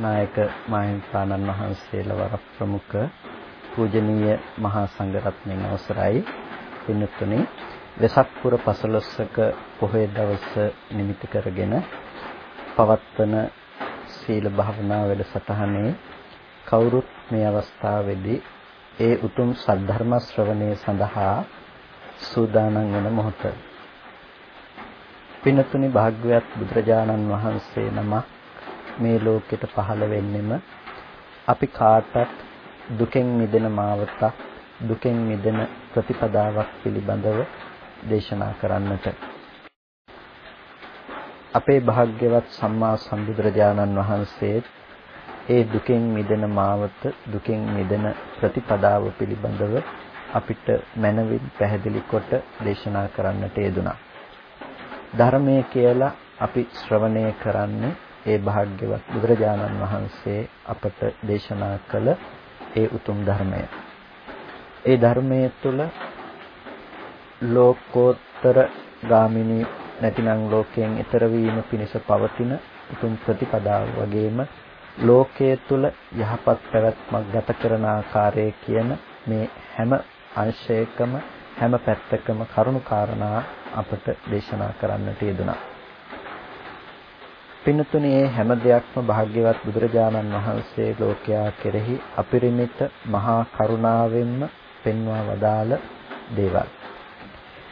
නායක මාහිම්පාණන් වහන්සේලා වර ප්‍රමුඛ පූජනීය මහා සංඝරත්නයන් අවසරයි පින්තුනි වෙසක් පුර පසළොස්වක පොහොය දවස නිමිති කරගෙන පවත්වන සීල භාවනා වැඩසටහනේ කවුරුත් මේ අවස්ථාවේදී ඒ උතුම් සද්ධර්ම ශ්‍රවණය සඳහා සූදානම් වෙන මොහොත. පින්තුනි භාග්‍යවත් බුදුරජාණන් වහන්සේ නමක් මේ ලෝකෙට පහළ වෙන්නෙම අපි කාටත් දුකෙන් මිදෙන මාවතක් දුකෙන් මිදෙන ප්‍රතිපදාවක් පිළිබඳව දේශනා කරන්නට අපේ භාග්‍යවත් සම්මා සම්බුදුරජාණන් වහන්සේ ඒ දුකෙන් මිදෙන මාවත දුකෙන් මිදෙන ප්‍රතිපදාව පිළිබඳව අපිට මනවින් පැහැදිලි කොට දේශනා කරන්නට යෙදුනා. ධර්මයේ කියලා අපි ශ්‍රවණය කරන්නේ ඒ භාග්‍යවත් බුදුරජාණන් වහන්සේ අපට දේශනා කළ ඒ උතුම් ධර්මය. ඒ ධර්මයේ තුල ලෝකෝත්තර ගාමිනී නැතිනම් ලෝකයෙන් ඈතර වීම පිණිස පවතින උතුම් ප්‍රතිපදාව වගේම ලෝකයේ තුල යහපත් පැවැත්මක් ගත කරන ආකාරය කියන මේ හැම අංශයකම හැම පැත්තකම කරුණු කාරණා අපට දේශනා කරන්නට යෙදුණා. පින්තුනේ හැම දෙයක්ම භාග්‍යවත් බුදුරජාණන් වහන්සේ ලෝකයා කෙරෙහි අපරිමිත මහා කරුණාවෙන්ම පෙන්වා වදාළ දේවල්.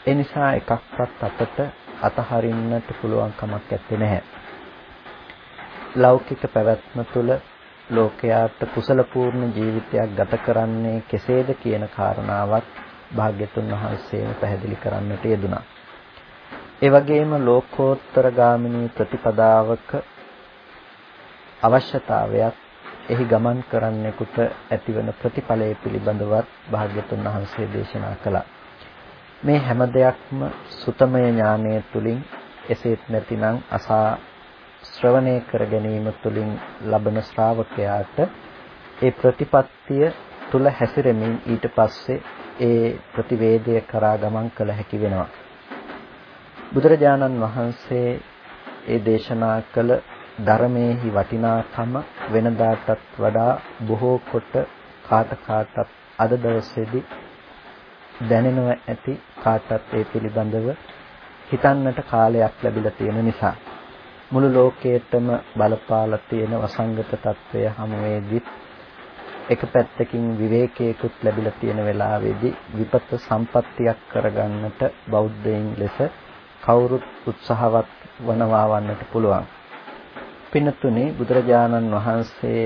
ඒ නිසා එකක්වත් අපට අතහරින්නට පුළුවන් කමක් නැත්තේ නැහැ. ලෞකික පැවැත්ම තුළ ලෝකයාට කුසල පූර්ණ ජීවිතයක් ගත කරන්නේ කෙසේද කියන කාරණාවත් භාග්‍යතුන් වහන්සේම පැහැදිලි කරන්නට යෙදුනා. ඒ වගේම ලෝකෝත්තර ගාමිනී ප්‍රතිපදාවක අවශ්‍යතාවයක් එහි ගමන් කරන්නෙකුට ඇතිවන ප්‍රතිඵලය පිළිබඳවත් භාග්‍යතුන් වහන්සේ දේශනා කළා. මේ හැම දෙයක්ම සුතමය ඥානය තුලින් එසේත් නැතිනම් අසා ශ්‍රවණය කර ගැනීම තුලින් ලබන ශ්‍රාවකයාට ඒ ප්‍රතිපත්තිය තුල හැසිරෙමින් ඊට පස්සේ ඒ ප්‍රතිවේදය කරා ගමන් කළ හැකි වෙනවා. බුදුරජාණන් වහන්සේ ඒ දේශනා කළ ධර්මයේහි වටිනාකම වෙනදාටත් වඩා බොහෝ කොට කාට කාටත් අද දවසේදී දැනෙනවා ඇති කාටත් ඒ පිළිබඳව හිතන්නට කාලයක් ලැබිලා තියෙන නිසා. මුළු ලෝකයේතම බලපාලා තියෙන වසංගත తත්වය හැමෙදීත් එක පැත්තකින් විවේකයකුත් ලැබිලා තියෙන වෙලාවේදී විපත් සම්පත්තියක් කරගන්නට බෞද්ධයින් ලෙස කවුරුත් උත්සාහවත් වනවා වන්නට පුළුවන්. පින්නතුනේ බුදුරජාණන් වහන්සේ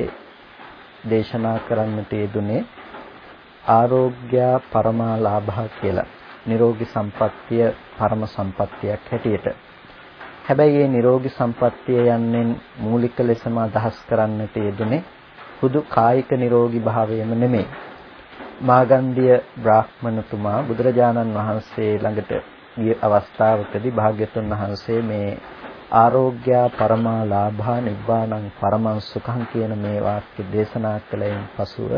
දේශනා කරන්නට යෙදුනේ ආරෝග්‍ය පරමාලාභා කියලා. නිරෝගී සම්පත්තිය පරම සම්පත්තියක් හැටියට. හැබැයි මේ නිරෝගී සම්පත්තිය යන්නේ මූලික ලෙසම අදහස් කරන්නට යෙදුනේ හුදු කායික නිරෝගී භාවයම නෙමෙයි. මාගන්ධිය බ්‍රාහ්මණතුමා බුදුරජාණන් වහන්සේ ළඟට ගිය අවස්ථාවකදී භාග්‍යතුන් වහන්සේ මේ ආරෝග්‍ය පරමා ලාභා නිබ්බාණං පරමං සුඛං කියන මේ වාක්‍ය දේශනා කළයින් පසුව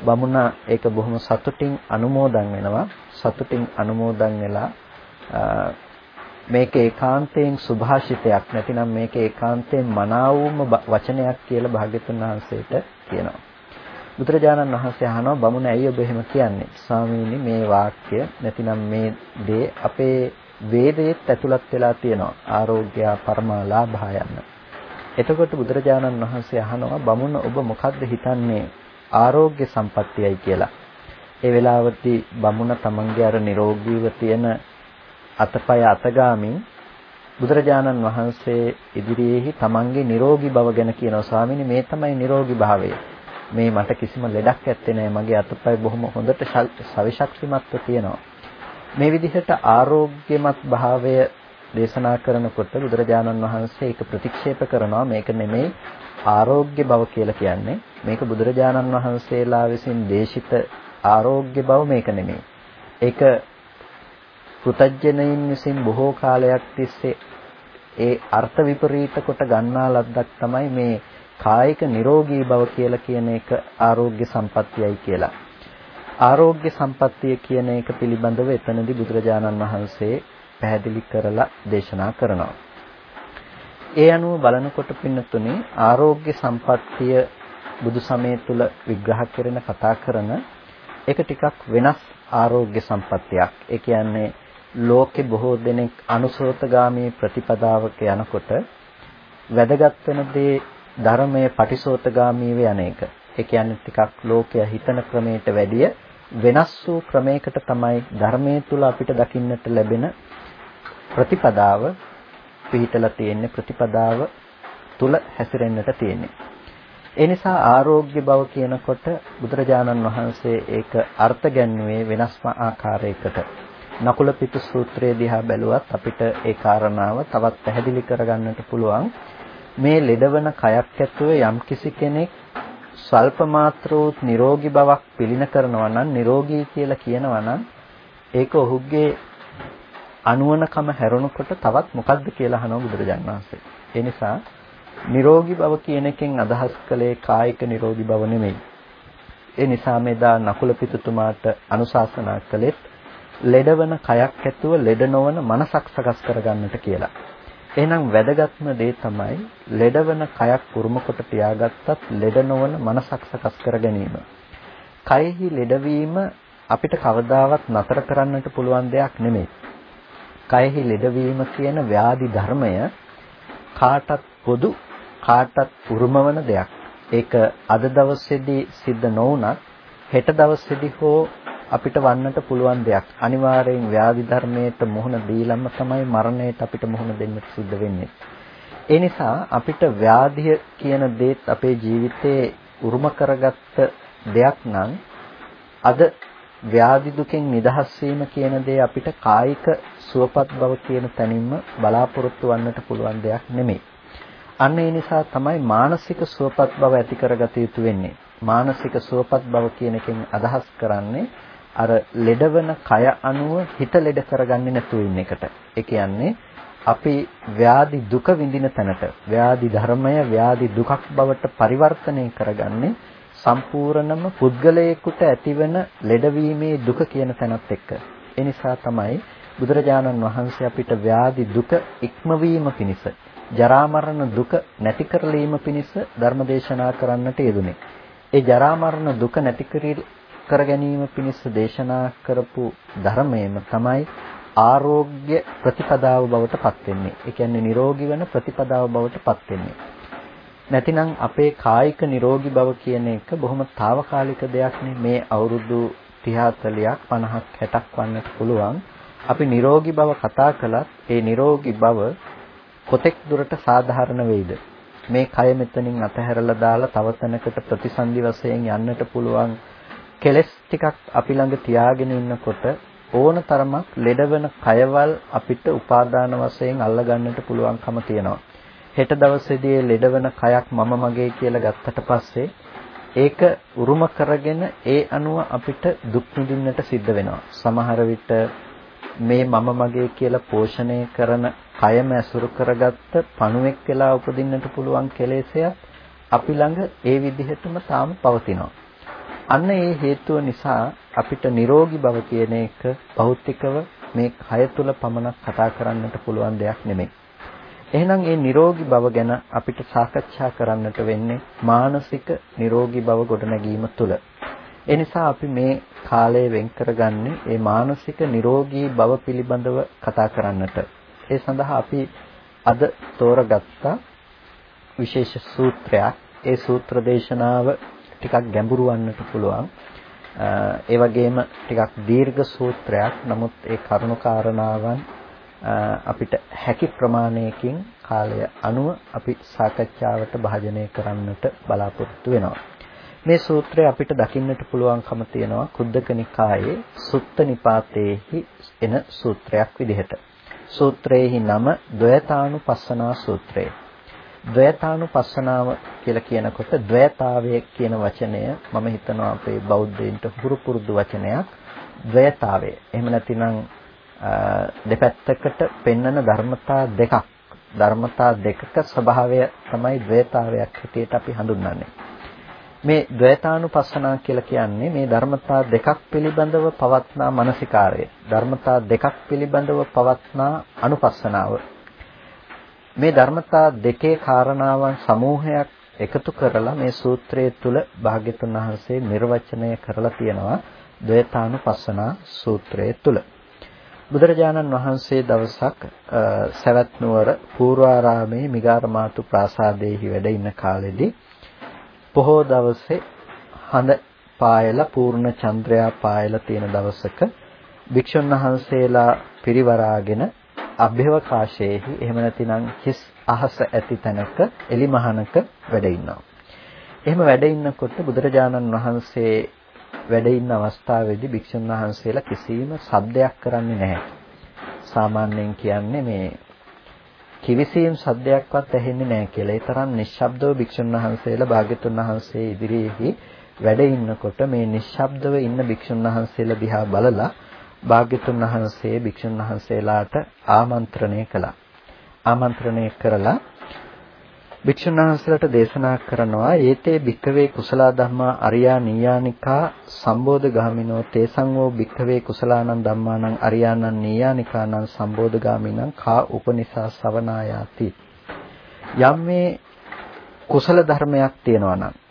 බමුණ ඒක බොහොම සතුටින් අනුමෝදන් වෙනවා. සතුටින් අනුමෝදන් වෙලා මේක ඒකාන්තයෙන් සුභාෂිතයක් නැතිනම් මේක ඒකාන්තයෙන් මනාවුම වචනයක් කියලා භාග්‍යතුන් වහන්සේට කියනවා. බුදුරජාණන් වහන්සේ අහනවා බමුණ ඇයි ඔබ එහෙම කියන්නේ? ස්වාමීනි මේ වාක්‍ය නැතිනම් මේ දේ අපේ වේදයේත් ඇතුළත් වෙලා තියෙනවා. ආරෝග්‍ය පරමාලාභය යන. එතකොට බුදුරජාණන් වහන්සේ අහනවා බමුණ ඔබ මොකද්ද හිතන්නේ ආරෝග්‍ය සම්පත්තියයි කියලා. ඒ වෙලාවදී බමුණ තමන්ගේ අර නිරෝගීව තියෙන අතපය අතගාමින් බුදුරජාණන් වහන්සේ ඉදිරියේහි තමන්ගේ නිරෝගී බව ගැන කියනවා ස්වාමීනි මේ තමයි නිරෝගී භාවය. මේ මට කිසිම ලෙඩක් ඇත්තේ නැහැ. මගේ අතපය බොහොම හොඳට සවිශක්තිමත්ව තියෙනවා. මේ විදිහට ආරෝග්‍යමත් භාවය දේශනා කරනකොට බුදුරජාණන් වහන්සේ ඒක ප්‍රතික්ෂේප කරනවා මේක නෙමෙයි ආරෝග්‍ය බව කියලා කියන්නේ මේක බුදුරජාණන් වහන්සේලා විසින් දේශිත ආරෝග්‍ය බව මේක නෙමෙයි ඒක පෘතජ්ජනයින් විසින් බොහෝ කාලයක් තිස්සේ ඒ අර්ථ විපරීත කොට ගන්නා ලද්දක් තමයි මේ කායික නිරෝගී බව කියලා කියන එක ආරෝග්‍ය සම්පත්තියයි කියලා. ආරෝග්‍ය සම්පත්තිය කියන එක පිළිබඳව එතනදී බුදුරජාණන් වහන්සේ පැහැදිලි කරලා දේශනා කරනවා. ඒ අනුව බලනකොට පින්නතුනේ ආරෝග්‍ය සම්පත්තිය බුදු සමය තුල විග්‍රහ කරන කතා කරන ඒක ටිකක් වෙනස් ආරෝග්‍ය සම්පත්තියක්. ඒ කියන්නේ ලෝකේ බොහෝ දෙනෙක් අනුසෝතගාමී ප්‍රතිපදාවක යනකොට වැදගත් වෙන දේ ධර්මයේ පටිසෝතගාමීව යන එක. ඒ කියන්නේ ටිකක් ලෝකය හිතන ක්‍රමයට වැඩිය වෙනස් වූ ක්‍රමයකට තමයි ධර්මයේ තුල අපිට දකින්නට ලැබෙන ප්‍රතිපදාව පිහිටලා තියෙන්නේ ප්‍රතිපදාව තුල හැසිරෙන්නට තියෙන්නේ. ඒ නිසා ආරෝග්‍ය බව කියනකොට බුදුරජාණන් වහන්සේ ඒක අර්ථ ගැන්වුවේ වෙනස්ම ආකාරයකට. නකුල පිටු සූත්‍රයේ දිහා බැලුවත් අපිට ඒ කාරණාව තවත් පැහැදිලි කරගන්නට පුළුවන්. මේ ලෙඩවන කයක් ඇතුව යම්කිසි කෙනෙක් ස්වල්ප මාත්‍ර වූ නිරෝගී බවක් පිළින කරනවා නම් නිරෝගී කියලා කියනවා නම් ඒක ඔහුගේ අනුවණකම හැරුණකොට තවත් මොකද්ද කියලා අහනවා බුදුරජාණන් වහන්සේ. ඒ නිසා නිරෝගී බව කියන එකෙන් අදහස් කළේ කායික නිරෝගී බව නෙමෙයි. ඒ නිසා මෙදා නකුල පිටුතුමාට අනුශාසනා කළෙත් ලෙඩවන කයක් ඇතුව ලෙඩ නොවන මනසක් සකස් කරගන්නට කියලා. එහෙනම් වැදගත්ම දේ තමයි ලෙඩවන කයක් උරුම කොට තියාගත්තත් ලෙඩ නොවන මනසක් සකස් කර ගැනීම. කයෙහි ලෙඩවීම අපිට කවදාවත් නතර කරන්නට පුළුවන් දෙයක් නෙමෙයි. කයෙහි ලෙඩවීම කියන ව්‍යාධි ධර්මය කාටත් පොදු කාටත් උරුම වන දෙයක්. ඒක අද දවසේදී සිද්ධ නොවුනත් හෙට දවසේදී හෝ අපිට වන්නට පුළුවන් දෙයක්. අනිවාර්යෙන් ව්‍යාධි ධර්මයට මුහුණ දීලම තමයි මරණයට අපිට මුහුණ දෙන්න සිද්ධ වෙන්නේ. ඒ නිසා අපිට ව්‍යාධිය කියන දේත් අපේ ජීවිතේ උරුම කරගත්ත දෙයක් නම් අද ව්‍යාධි දුකෙන් නිදහස් වීම කියන දේ අපිට කායික සුවපත් බව කියන තැනින්ම බලාපොරොත්තු වන්නට පුළුවන් දෙයක් නෙමෙයි. අන්න ඒ නිසා තමයි මානසික සුවපත් බව ඇති කරගත යුතු වෙන්නේ. මානසික සුවපත් බව කියන එකෙන් අදහස් කරන්නේ අර ලෙඩවන කය අනුව හිත ලෙඩ කරගන්නේ නැතුව ඉන්න එකට. ඒ කියන්නේ අපි ව්‍යාධි දුක විඳින තැනට ව්‍යාධි ධර්මය ව්‍යාධි දුකක් බවට පරිවර්තනය කරගන්නේ සම්පූර්ණම පුද්ගලයෙකුට ඇතිවන ලෙඩවීමේ දුක කියන තැනත් එක්ක. ඒ නිසා තමයි බුදුරජාණන් වහන්සේ අපිට ව්‍යාධි දුක ඉක්මවීම පිණිස ජරා මරණ දුක නැති කරලීම පිණිස ධර්මදේශනා කරන්නට යෙදුනේ. ඒ ජරා මරණ දුක නැති කර ගැනීම පිණිස දේශනා කරපු ධර්මයේම තමයි ආරෝග්‍ය ප්‍රතිපදාව බවට පත් වෙන්නේ. ඒ කියන්නේ නිරෝගී වෙන ප්‍රතිපදාව බවට පත් වෙන්නේ. නැතිනම් අපේ කායික නිරෝගී බව කියන එක බොහොම తాවකාලික දෙයක් මේ අවුරුදු 30 40ක් 50ක් 60ක් වන්නත් පුළුවන්. අපි නිරෝගී බව කතා කළත් ඒ නිරෝගී බව කොතෙක් දුරට සාධාරණ වෙයිද? මේ කය මෙතනින් අතහැරලා දාලා තව තැනකට ප්‍රතිසන්දි වශයෙන් යන්නට පුළුවන් කෙලස් ටිකක් අපි ළඟ තියාගෙන ඉන්නකොට ඕන තරමක් ලෙඩවන කයවල් අපිට උපාදාන වශයෙන් අල්ලගන්නට පුළුවන්කම තියෙනවා. හෙට දවසේදී ලෙඩවන කයක් මම මගේ කියලා ගත්තට පස්සේ ඒක උරුම කරගෙන ඒ අනුව අපිට දුක් විඳින්නට සිද්ධ වෙනවා. සමහර විට මේ මම මගේ කියලා පෝෂණය කරන කයම ඇසුරු කරගත්ත පණුවෙක් වෙලා උපදින්නට පුළුවන් කෙලෙසයක් අපි ළඟ ඒ විදිහටම තාම පවතිනවා. අන්න ඒ හේතුව නිසා අපිට නිරෝගී බව කියන එක භෞතිකව මේ කය තුල පමණක් කතා කරන්නට පුළුවන් දෙයක් නෙමෙයි. එහෙනම් මේ නිරෝගී බව ගැන අපිට සාකච්ඡා කරන්නට වෙන්නේ මානසික නිරෝගී බව ගොඩනැගීම තුළ. ඒ නිසා අපි මේ කාලය වෙන් කරගන්නේ මේ මානසික නිරෝගී බව පිළිබඳව කතා කරන්නට. ඒ සඳහා අපි අද තෝරගත්ත විශේෂ සූත්‍රයක්. ඒ සූත්‍ර දේශනාව ටිකක් ගැඹුරු වන්නට පුළුවන්. ඒ වගේම ටිකක් දීර්ඝ සූත්‍රයක්. නමුත් ඒ කරුණු කාරණාවන් අපිට හැකි ප්‍රමාණයකින් කාලය අනුව අපි සාකච්ඡාවට භාජනය කරන්නට බලාපොරොත්තු වෙනවා. මේ සූත්‍රය අපිට දකින්නට පුළුවන්කම තියෙනවා කුද්දක නිකායේ සුත්ත නිපාතේහි එන සූත්‍රයක් විදිහට. සූත්‍රයේහි නම ද්වයතානුපස්සනා සූත්‍රය. ද්වයතානුපස්සනාව කියලා කියනකොට ද්වයතාවය කියන වචනය මම හිතනවා අපේ බෞද්ධයින්ට හුරු පුරුදු වචනයක්. ද්වයතාවය. එහෙම නැතිනම් දෙපැත්තකට පෙන්වන ධර්මතා දෙකක්. ධර්මතා දෙකක ස්වභාවය තමයි ද්වයතාවයක් හැටියට අපි හඳුන්වන්නේ. මේ ද්වේතානුපස්සනා කියලා කියන්නේ මේ ධර්මතා දෙකක් පිළිබඳව පවත්නා මානසිකාරය. ධර්මතා දෙකක් පිළිබඳව පවත්නා අනුපස්සනාව. මේ ධර්මතා දෙකේ කාරණාවන් සමූහයක් එකතු කරලා මේ සූත්‍රයේ තුල භාග්‍යතුන් වහන්සේ නිර්වචනය කරලා තියෙනවා ද්වේතානුපස්සනා සූත්‍රයේ තුල. බුදුරජාණන් වහන්සේ දවසක් සවැත් නුවර පූර්වාරාමේ මිගාරමාතු ප්‍රාසාදයේහි වැඩ ඉන්න කාලෙදී පොහෝ දවසේ හඳ පායලා පූර්ණ චන්ද්‍රයා පායලා තියෙන දවසක භික්ෂුන් වහන්සේලා පිරිවරාගෙන අභ්‍යවකාශයේහි එහෙම නැතිනම් හිස් අහස ඇති තැනක එලිමහනක වැඩ ඉන්නවා. එහෙම වැඩ ඉන්නකොට බුදුරජාණන් වහන්සේ වැඩ ඉන්න අවස්ථාවේදී භික්ෂුන් වහන්සේලා කිසිම සද්දයක් කරන්නේ නැහැ. සාමාන්‍යයෙන් කියන්නේ මේ කිවිසීම් සද්දයක්වත් ඇහෙන්නේ නැහැ කියලා. ඒ තරම් නිශ්ශබ්දව භික්ෂුන් වහන්සේලා භාග්‍යතුන් වහන්සේ ඉදිරියේහි වැඩ ඉන්නකොට මේ නිශ්ශබ්දව ඉන්න භික්ෂුන් වහන්සේලා දිහා බලලා භාග්‍යතුන් වහන්සේ භික්ෂුන් වහන්සේලාට ආමන්ත්‍රණය කළා. ආමන්ත්‍රණය කරලා භික්ෂුන් වහන්සේලාට දේශනා කරනවා ඒතේ භික්කවේ කුසල ධම්මා අරියා නීයානිකා සම්බෝධ ගාමිනෝ තේසං වූ භික්කවේ කුසලානං ධම්මානං අරියානං නීයානිකානං සම්බෝධ ගාමිනං කා උපනිසා සවනායාති යම් මේ කුසල ධර්මයක් තියෙනවා නම්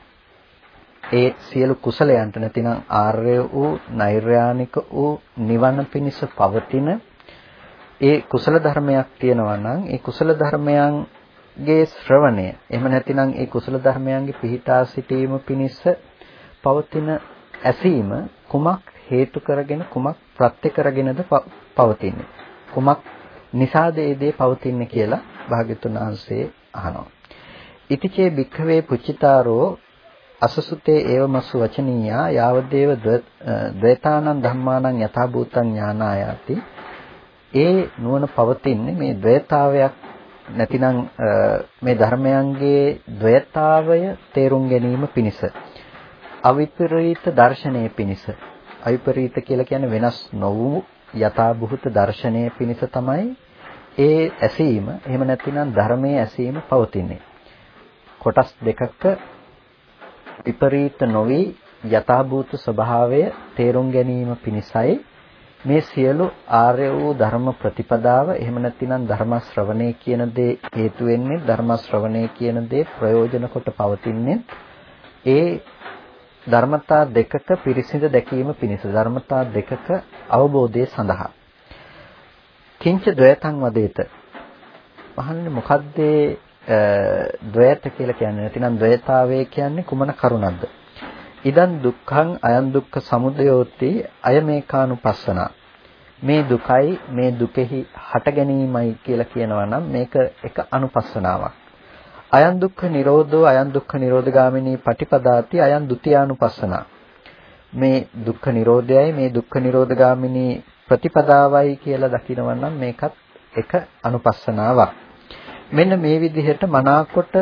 ඒ සියලු කුසලයන්ට නැතිනම් ආර්ය වූ නෛර්යානික වූ නිවන පිණිස පවතින ඒ කුසල ධර්මයක් තියෙනවා නම් ඒ කුසල ධර්මයන් ගේ ශ්‍රවණය එහෙම නැතිනම් ඒ කුසල ධර්මයන්ගේ පිහිටා සිටීම පිණිස පවතින ඇසීම කුමක් හේතු කරගෙන කුමක් ප්‍රත්‍ය කරගෙනද පවතින්නේ? කුමක් නිසාද ඒ දේ පවතින්නේ කියලා භාග්‍යතුන් වහන්සේ අහනවා. ඉතිචේ භික්ඛවේ පුචිතාරෝ අසසුතේ ඒවමසු වචනීයා යාවදේව ද්වේතානං ධම්මානං යථාභූතං ඥානායාති. ඒ නුවණ පවතින්නේ මේ ද්වේතාවයක් නැතිනම් මේ ධර්මයන්ගේ ද්වයතාවය තේරුම් ගැනීම පිණිස. අවිපරීත දර්ශනයේ පිණිස. අවිපරීත කියලා කියන්නේ වෙනස් නොවූ යථාභූත දර්ශනයේ පිණිස තමයි ඒ ඇසීම. එහෙම නැතිනම් ධර්මයේ ඇසීම පවතින්නේ. කොටස් දෙකක විපරීත නොවි යථාභූත ස්වභාවය තේරුම් ගැනීම පිණිසයි. මේ සියලු ආර්ය වූ ධර්ම ප්‍රතිපදාව එහෙම නැතිනම් ධර්ම ශ්‍රවණය කියන දේ හේතු වෙන්නේ ධර්ම ශ්‍රවණය කියන දේ ප්‍රයෝජන කොට පවතින්නේ ඒ ධර්මතා දෙකක පිරිසිඳ දැකීම පිණිස ධර්මතා දෙකක අවබෝධය සඳහා. කිංච ද්වයතං වදේත. මහන්නේ මොකද්ද? ද්වයත කියලා කියන්නේ නැතිනම් ද්වයතාවය කියන්නේ කුමන කරුණක්ද? ඉදන් දුක්ඛං අයං දුක්ඛ සමුදයෝති අයමේකානුපස්සන. මේ දුකයි මේ දුකෙහි හට ගැනීමයි කියලා කියනවා නම් මේක එක අනුපස්සනාවක්. අයං දුක්ඛ නිරෝධෝ අයං දුක්ඛ නිරෝධගාමිනී පටිපදාති අයං ဒ ුතියානුපස්සන මේ දුක්ඛ නිරෝධයයි මේ දුක්ඛ නිරෝධගාමිනී ප්‍රතිපදාවයි කියලා දකිනවා නම් මේකත් එක අනුපස්සනාවක්. මෙන්න මේ විදිහට මනාකොට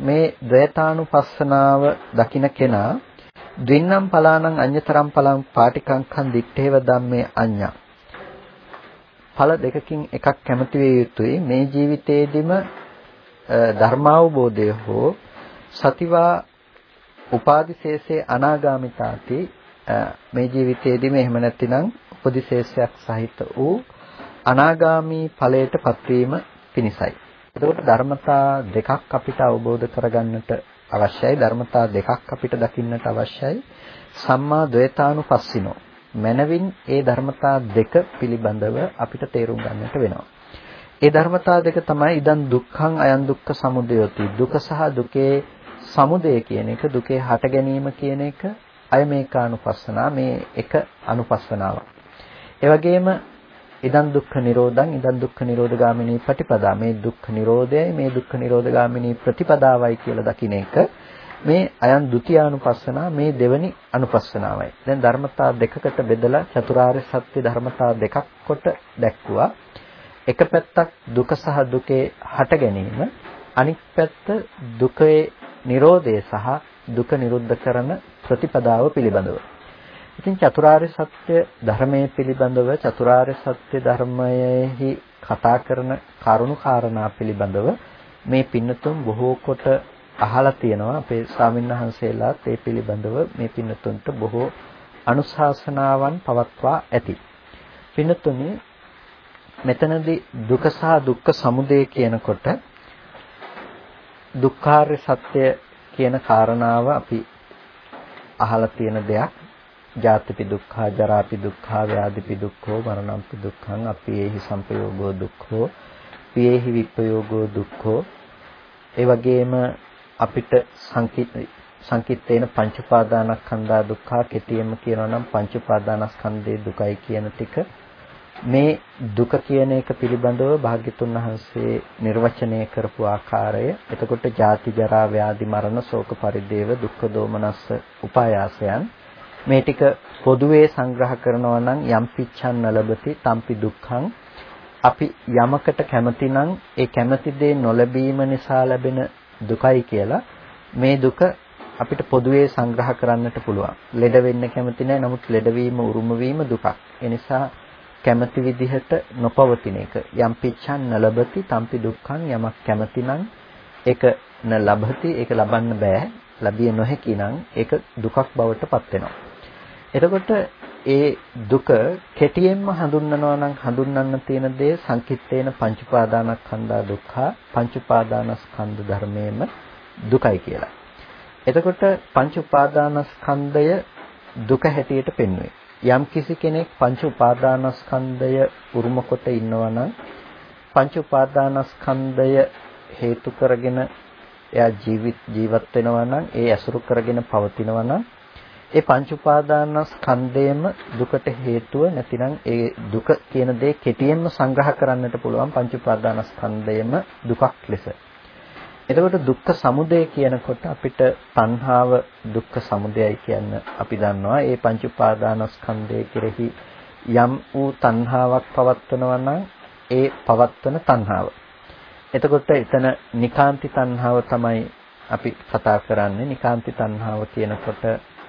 මේ ද්වේතානුපස්සනාව දකින කෙනා ද්වින්නම් පලානං අඤ්‍යතරම් පලං පාටිකංකං දිත්තේව ධම්මේ අඤ්ඤා ඵල දෙකකින් එකක් කැමති වේ යුතුයි මේ ජීවිතේදීම ධර්මාවබෝධය හෝ සතිවා උපාදිශේෂේ අනාගාමිතාති මේ ජීවිතේදීම එහෙම නැතිනම් උපදිශේෂයක් සහිත වූ අනාගාමී ඵලයට පත්වීම පිණිසයි. එතකොට ධර්මතා දෙකක් අපිට අවබෝධ කරගන්නට අවශ්‍යයි. ධර්මතා දෙකක් අපිට දකින්නට අවශ්‍යයි. සම්මා ද්වේතානුපස්සිනෝ. මනවින් ඒ ධර්මතා දෙක පිළිබඳව අපිට තේරුම් ගන්නට වෙනවා. ඒ ධර්මතා දෙක තමයි ඉදන් දුක්ඛං අයන් දුක්ඛ සමුදයෝති. දුක සහ දුකේ සමුදය කියන එක දුකේ හට ගැනීම කියන එක අයමේකානුපස්සනා මේ එක අනුපස්සනාවක්. ඒ වගේම ඉදන් දුක්ඛ නිරෝධං ඉදන් දුක්ඛ නිරෝධගාමිනී ප්‍රතිපදා මේ දුක්ඛ නිරෝධයයි මේ දුක්ඛ නිරෝධගාමිනී ප්‍රතිපදාවයි කියලා දකින්න එක මේ අයන් ဒ ුතියානුපස්සනා මේ දෙවනි අනුපස්සනාවයි. දැන් ධර්මතා දෙකකට බෙදලා චතුරාර්ය සත්‍ය ධර්මතා දෙකක් කොට දැක්ුවා. එක පැත්තක් දුක සහ දුකේ හට ගැනීම අනිත් පැත්ත දුකේ Nirodhe සහ දුක නිරුද්ධ කරන ප්‍රතිපදාව පිළිබඳව. ඉතින් චතුරාර්ය සත්‍ය ධර්මයේ පිළිබඳව චතුරාර්ය සත්‍ය ධර්මයේහි කතා කරන කරුණු කාරණා පිළිබඳව මේ පින්නතුන් බොහෝ කොට අහලා තියෙනවා අපේ ස්වාමින්වහන්සේලාත් ඒ පිළිබඳව මේ පින්නතුන්ට බොහෝ අනුශාසනාවන් පවත්වා ඇති. පින්නතුනි මෙතනදී දුක සහ දුක්ඛ සමුදය කියනකොට දුක්ඛාර්ය සත්‍ය කියන කාරණාව අපි අහලා තියෙන දෙයක්. ජාතිපි දුක්ඛා ජරාපි දුක්ඛා ව්‍යාධිපි දුක්ඛෝ මරණම්පි දුක්ඛං අපේහි සංපයෝගෝ දුක්ඛෝ පියේහි විප්පයෝගෝ දුක්ඛෝ. ඒ වගේම අපිට සංකිට්ඨේන පංච උපාදානස්කන්ධා දුක්ඛා කෙටියෙන්ම කියනවා නම් පංච උපාදානස්කන්ධේ දුකයි කියන ටික. මේ දුක කියන එක පිළිබඳව භාග්‍යතුන් වහන්සේ නිර්වචනය කරපු ආකාරය. එතකොට ජාති ජරා ව්‍යාධි මරණ ශෝක පරිදේව දුක්ඛ දෝමනස්ස උපායාසයන් මේ ටික පොදුවේ සංග්‍රහ කරනවා නම් යම් පිච්ඡන් නලබති තම්පි දුක්ඛං අපි යමකට කැමති නම් ඒ කැමති දේ නොලැබීම නිසා ලැබෙන දුකයි කියලා මේ දුක අපිට පොදුවේ සංග්‍රහ කරන්නට පුළුවන්. ලෙඩ වෙන්න කැමති නැහැ. නමුත් ලෙඩවීම උරුම වීම දුකක්. ඒ නිසා කැමති විදිහට නොපවතින එක. යම් පිච්ඡන් නලබති තම්පි දුක්ඛං යමක් කැමති නම් ඒක න ලබති ඒක ලබන්න බෑ. ලැබිය නොහැකි නම් ඒක දුකක් බවට පත් වෙනවා. එතකොට ඒ දුක කෙටියෙන්ම හඳුන්වනවා නම් හඳුන්වන්න තියෙන දේ සංකිට්ඨේන පංච උපාදානස්කන්ධා දුක්ඛ පංච උපාදානස්කන්ධ ධර්මයේම දුකයි කියලා. එතකොට පංච උපාදානස්කන්ධය දුක හැටියට පෙන්වන්නේ. යම් කිසි කෙනෙක් පංච උපාදානස්කන්ධය උරුම කොට ඉන්නවා නම් පංච උපාදානස්කන්ධය හේතු කරගෙන එයා ජීවිත ජීවත් වෙනවා නම් ඒ ඇසුරු කරගෙන පවතිනවා නම් ඒ පංච උපාදානස්කන්ධයම දුකට හේතුව නැතිනම් ඒ දුක කියන දේ කෙටියෙන්ම සංග්‍රහ කරන්නට පුළුවන් පංච උපාදානස්කන්ධයම දුකක් ලෙස. එතකොට දුක්ඛ සමුදය කියනකොට අපිට තණ්හාව දුක්ඛ සමුදයයි කියන්න අපි දන්නවා. ඒ පංච උපාදානස්කන්ධය කෙරෙහි යම් වූ තණ්හාවක් පවත්වනවා නම් ඒ පවත්වන තණ්හාව. එතකොට එතන නිකාන්ති තණ්හාව තමයි අපි කතා කරන්නේ. නිකාන්ති තණ්හාව කියනකොට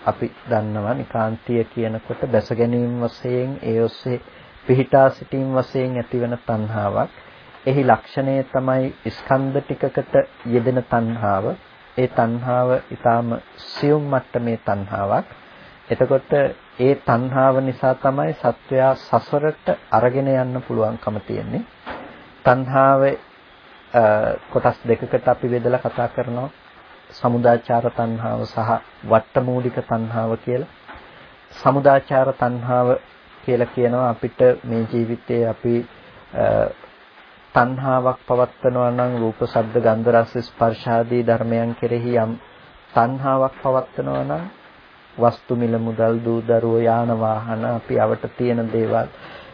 අපි දන්නවා නිකාන්තිය කියනකොට දැස ගැනීම වශයෙන් ඒ ඔස්සේ පිහිටා සිටීම වශයෙන් ඇතිවන තණ්හාවක්. එහි ලක්ෂණය තමයි ස්කන්ධ ටිකකට යෙදෙන තණ්හාව. ඒ තණ්හාව ඊටාම සියුම් මට්ටමේ තණ්හාවක්. එතකොට ඒ තණ්හාව නිසා තමයි සත්වයා සසරට අරගෙන යන්න පුළුවන්කම තියෙන්නේ. තණ්හාවේ කොටස් දෙකකට අපි බෙදලා කතා කරනවා. සමුදාචාර තණ්හාව සහ වට්ටමූලික තණ්හාව කියලා. සමුදාචාර තණ්හාව කියලා කියනවා අපිට මේ ජීවිතයේ අපි තණ්හාවක් පවත්නවා නම් රූප, ශබ්ද, ගන්ධ, රස, ස්පර්ශ ආදී ධර්මයන් කෙරෙහි යම් තණ්හාවක් පවත්නවා නම් වස්තු මිල මුදල් දූ දරුවෝ යාන වාහන අපි අවට තියෙන දේවල්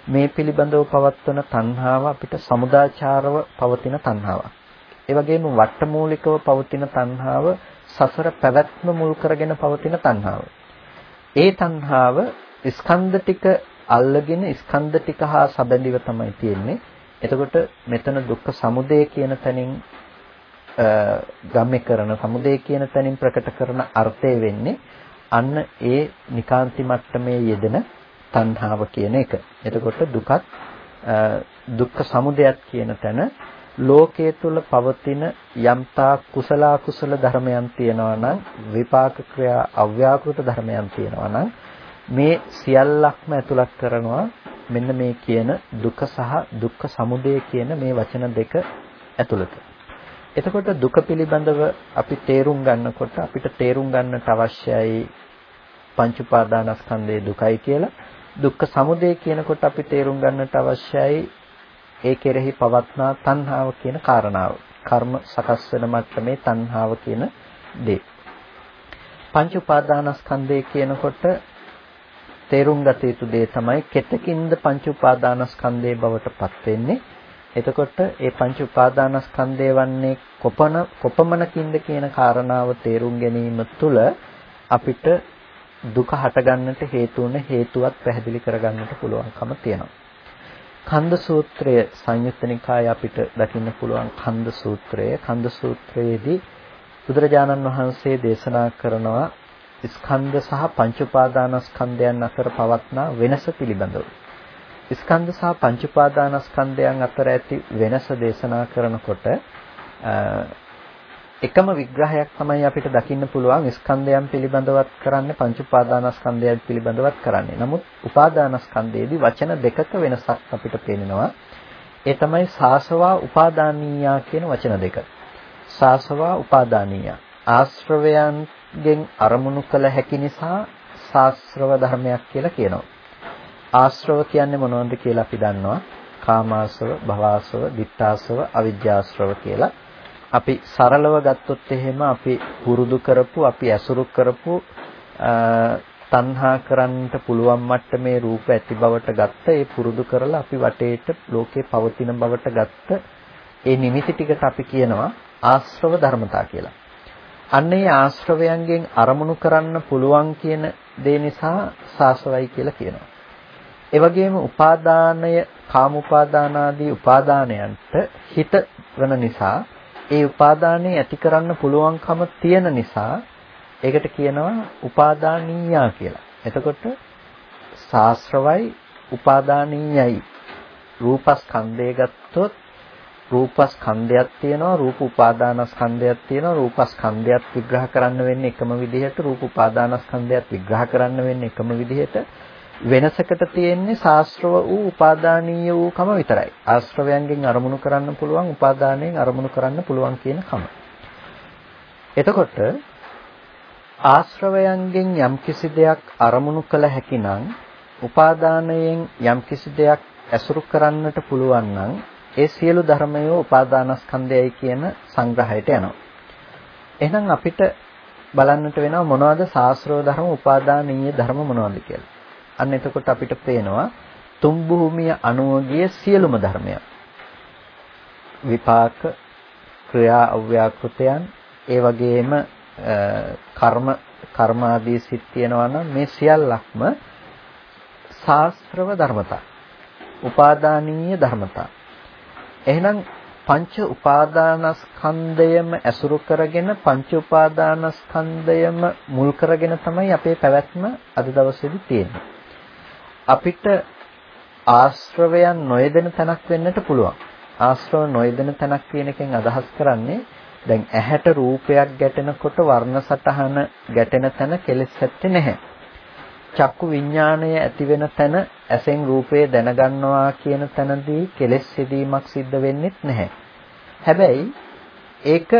මේ පිළිබඳව පවත්වන තණ්හාව අපිට සමුදාචාරව පවතින තණ්හාවක්. ඒ වගේම වට්ටමූලිකව පවතින තණ්හාව සසර පැවැත්ම මුල් කරගෙන පවතින තණ්හාව. ඒ තණ්හාව ස්කන්ධ ටික අල්ලගෙන ස්කන්ධ ටික හා සබැඳිව තමයි තියෙන්නේ. එතකොට මෙතන දුක්ඛ සමුදය කියන තැනින් ගම්මේ කරන සමුදය කියන තැනින් ප්‍රකට කරන අර්ථය වෙන්නේ අන්න ඒ නිකාන්ති මට්ටමේ යෙදෙන තණ්හාව කියන එක. එතකොට දුකත් දුක්ඛ සමුදයත් කියන තැන ලෝකයේ තුල පවතින යම්තා කුසල කුසල ධර්මයන් තියෙනවා නම් විපාක ක්‍රියා අව්‍යාකෘත ධර්මයන් තියෙනවා නම් මේ සියල්ලක්ම ඇතුළත් කරනවා මෙන්න මේ කියන දුක සහ දුක්ඛ සමුදය කියන මේ වචන දෙක ඇතුළත. එතකොට දුක පිළිබඳව අපි තේරුම් ගන්නකොට අපිට තේරුම් ගන්නට අවශ්‍යයි පංච උපාදානස්කන්ධයේ දුකයි කියලා. දුක්ඛ සමුදය කියනකොට අපි තේරුම් ගන්නට අවශ්‍යයි ඒ කෙරෙහි පවත්නා තණ්හාව කියන කාරණාව. කර්ම සකස් වෙන මට්ටමේ තණ්හාව කියන දේ. පංච උපාදානස්කන්ධය කියනකොට තේරුම් ගත යුතු දේ තමයි කෙතකින්ද පංච උපාදානස්කන්ධයේ බවට පත් වෙන්නේ. එතකොට ඒ පංච උපාදානස්කන්ධය වන්නේ කොපන කොපමණකින්ද කියන කාරණාව තේරුම් ගැනීම තුළ අපිට දුක හටගන්නට හේතු වන හේතුවක් පැහැදිලි කරගන්නට පුළුවන්කම තියෙනවා. කන්ද සූත්‍රය සංයුත්ත නිකායේ අපිට දකින්න පුළුවන් කන්ද සූත්‍රය. කන්ද සූත්‍රයේදී බුදුරජාණන් වහන්සේ දේශනා කරනවා ස්කන්ධ සහ පංච උපාදානස්කන්ධයන් අතර පවත්නා වෙනස පිළිබඳව. ස්කන්ධ සහ පංච උපාදානස්කන්ධයන් අතර ඇති වෙනස දේශනා කරනකොට එකම විග්‍රහයක් තමයි අපිට දකින්න පුළුවන් ස්කන්ධයන් පිළිබඳවත් කරන්නේ පංච උපාදානස්කන්ධයන් පිළිබඳවත් කරන්නේ. නමුත් උපාදානස්කන්ධයේදී වචන දෙකක වෙනසක් අපිට පේනවා. ඒ තමයි සාසවා උපාදානීයා කියන වචන දෙක. සාසවා උපාදානීයා. ආශ්‍රවයන්ගෙන් අරමුණු කළ හැකි නිසා සාස්ත්‍රව ධර්මයක් කියලා කියනවා. ආශ්‍රව කියන්නේ මොනවද කියලා අපි දන්නවා. කාමාශ්‍රව, භවආශ්‍රව, ditthාශ්‍රව, අවිජ්ජාශ්‍රව කියලා. අපි සරලව ගත්තොත් එහෙම අපි පුරුදු කරපු අපි ඇසුරු කරපු තණ්හා කරන්නට පුළුවන් මට්ටමේ රූප ඇති බවට ගත්ත ඒ පුරුදු කරලා අපි වටේට ලෝකේ පවතින බවට ගත්ත ඒ නිමිති ටිකට අපි කියනවා ආශ්‍රව ධර්මතා කියලා. අන්න ඒ ආශ්‍රවයන්ගෙන් අරමුණු කරන්න පුළුවන් කියන දේ නිසා සාසවයි කියලා කියනවා. ඒ වගේම උපාදානය කාම උපාදානාදී උපාදානයන්ට හිත වන නිසා ඒ උපාදානය ඇති කරන්න පුළුවන්කම තියෙන නිසා ඒකට කියනවා උපාදානීයා කියලා. එතකොට සාස්ත්‍රවයි උපාදානීයයි. රූපස්කන්ධය ගත්තොත් රූපස්කන්ධයක් තියෙනවා රූප උපාදානස්කන්ධයක් තියෙනවා රූපස්කන්ධයක් විග්‍රහ කරන්න වෙන්නේ එකම විදිහට රූප උපාදානස්කන්ධයක් විග්‍රහ කරන්න වෙන්නේ එකම විදිහට වෙනසකට තියෙන්නේ ශාස්ත්‍රව වූ උපාදානීය වූ කම විතරයි. ආශ්‍රවයන්ගෙන් අරමුණු කරන්න පුළුවන් උපාදානයෙන් අරමුණු කරන්න පුළුවන් කියන කම. එතකොට ආශ්‍රවයන්ගෙන් යම්කිසි දෙයක් අරමුණු කළ හැකිනම් උපාදානයෙන් යම්කිසි දෙයක් ඇසුරු කරන්නට පුළුවන් නම් ඒ සියලු ධර්මය උපාදානස්කන්ධයයි කියන සංග්‍රහයට යනවා. එහෙනම් අපිට බලන්නට වෙනවා මොනවද ශාස්ත්‍රව ධර්ම උපාදානීය ධර්ම මොනවද කියලා. අන්න එතකොට අපිට පේනවා තුන් භූමිය අනුවගිය සියලුම ධර්මයන්. විපාක ක්‍රියා අව්‍යාකෘතයන් ඒ වගේම කර්ම කර්ම ආදී සිත් තියෙනවා නම් මේ සියල්ලක්ම ශාස්ත්‍රව ධර්මතා. උපාදානීය ධර්මතා. එහෙනම් පංච උපාදානස්කන්ධයම ඇසුරු කරගෙන පංච උපාදානස්කන්ධයම මුල් කරගෙන තමයි අපේ පැවැත්ම අද දවසේදී තියෙන්නේ. අපිට ආශ්‍රවයන් නොයදෙන තැනක් වෙන්නට පුළුවන්. ආශ්‍රව නොයදෙන තැනක් කියන එකෙන් අදහස් කරන්නේ දැන් ඇහැට රූපයක් ගැටෙනකොට වර්ණ සටහන ගැටෙන තැන කෙලෙස් ඇත්තේ නැහැ. චක්කු විඥාණය ඇති වෙන තැන ඇසෙන් රූපය දැනගන්නවා කියන තැනදී කෙලෙස් සිදීමක් සිද්ධ වෙන්නේත් නැහැ. හැබැයි ඒක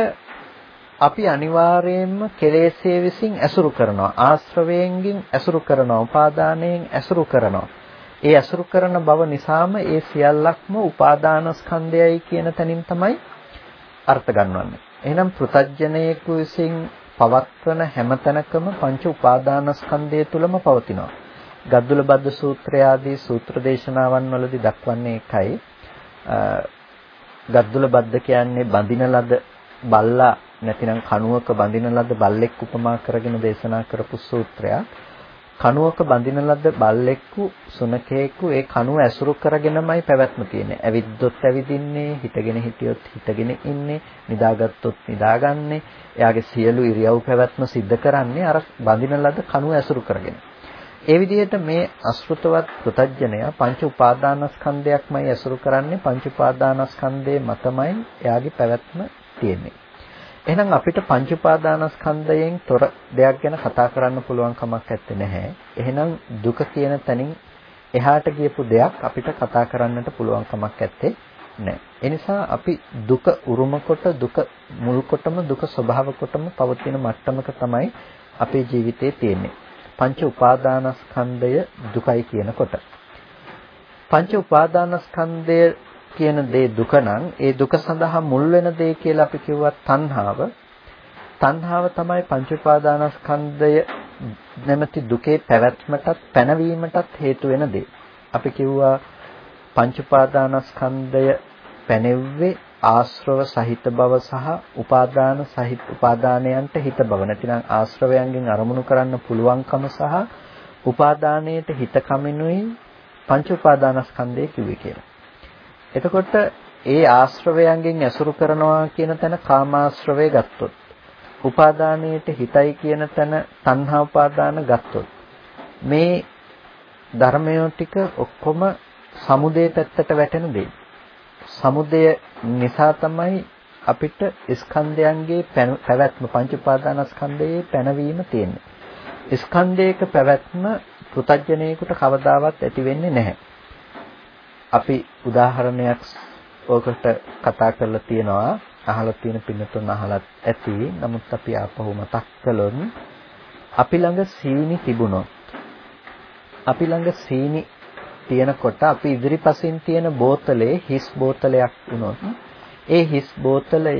අපි අනිවාර්යයෙන්ම කෙලෙස්යේ විසින් ඇසුරු කරනවා. ආශ්‍රවයෙන් ඇසුරු කරනවා. උපාදානයෙන් ඇසුරු කරනවා. ඒ ඇසුරු කරන බව නිසාම ඒ සියල්ලක්ම උපාදානස්කන්ධයයි කියන තැනින් තමයි අර්ථ ගන්නවන්නේ එහෙනම් පෘතජ්ජනයෙකු විසින් පවත්වන හැමතැනකම පංච උපාදානස්කන්ධය තුලම පවතිනවා. ගද්දුල බද්ද සූත්‍රය ආදී සූත්‍ර දේශනාවන් වලදී දක්වන්නේ එකයි. ගද්දුල බද්ද කියන්නේ බඳින ලද බල්ලා නැතිනම් කණුවක බඳින ලද බල්ලෙක් උපමා කරගෙන දේශනා කරපු සූත්‍රයක්. කණුවක බඳින ලද බල්ලෙක්ු සුනකයෙකු ඒ කණුව ඇසුරු කරගෙනමයි පැවැත්ම තියෙන්නේ. ඇවිද්දොත් ඇවිදින්නේ, හිටගෙන හිටියොත් හිටගෙන ඉන්නේ, නිදාගත්තොත් නිදාගන්නේ. එයාගේ සියලු ඉරියව් පැවැත්ම සිද්ධ කරන්නේ අර බඳින ලද කණුව ඇසුරු කරගෙන. ඒ විදිහට මේ අසෘතවත් පෘතජ්ජනය පංච උපාදානස්කන්ධයක්මයි ඇසුරු කරන්නේ පංච උපාදානස්කන්ධයේ මතමයි එයාගේ පැවැත්ම තියෙන්නේ. එහෙනම් අපිට පංච උපාදානස්කන්ධයෙන් තොර දෙයක් ගැන කතා කරන්න පුළුවන් කමක් නැත්තේ නැහැ. එහෙනම් දුක කියන තැනින් එහාට ගියපු දෙයක් අපිට කතා කරන්නට පුළුවන් කමක් නැත්තේ නැහැ. ඒ නිසා අපි දුක උරුම කොට දුක මුල් කොටම දුක ස්වභාව කොටම පවතින මට්ටමක තමයි අපේ ජීවිතේ තියෙන්නේ. පංච උපාදානස්කන්ධය දුකයි කියනකොට. පංච උපාදානස්කන්ධය කියන දේ දුක නම් ඒ දුක සඳහා මුල් වෙන දේ කියලා අපි කිව්වත් තණ්හාව. තණ්හාව තමයි පංච උපාදානස්කන්ධය නැමැති දුකේ පැවැත්මටත් පැනවීමටත් හේතු වෙන දේ. අපි කිව්වා පංච උපාදානස්කන්ධය පැනෙව්වේ ආශ්‍රව සහිත බව සහ උපාදාන සහිත උපාදානයන්ට හිත බව නැතිනම් ආශ්‍රවයන්ගෙන් අරමුණු කරන්න පුළුවන්කම සහ උපාදානයට හිත කමිනුයි පංච උපාදානස්කන්ධය කිව්වේ කියලා. එතකොට ඒ ආශ්‍රවයන්ගෙන් ඇසුරු කරනවා කියන තැන කාමාශ්‍රවය ගත්තොත් උපාදානයේට හිතයි කියන තැන තණ්හා උපාදාන ගත්තොත් මේ ධර්මය ටික ඔක්කොම සමුදේ පැත්තට වැටෙන දේ. සමුදය නිසා තමයි අපිට ස්කන්ධයන්ගේ පැවැත්ම පංච උපාදානස්කන්ධයේ පැනවීම තියෙන්නේ. ස්කන්ධයක පැවැත්ම පෘතජ්ජනේකට කවදාවත් ඇති වෙන්නේ නැහැ. අපි උදාහරණයක් ඔකට කතා කරලා තියෙනවා අහලා තියෙන පින්නතුන් අහලත් ඇති. නමුත් අපි ආපහු මතක් කළොත් අපි ළඟ සීනි තිබුණොත් අපි ළඟ සීනි තියෙනකොට අපි ඉදිරිපසින් තියෙන බෝතලේ හිස් බෝතලයක් වුණොත් ඒ හිස් බෝතලය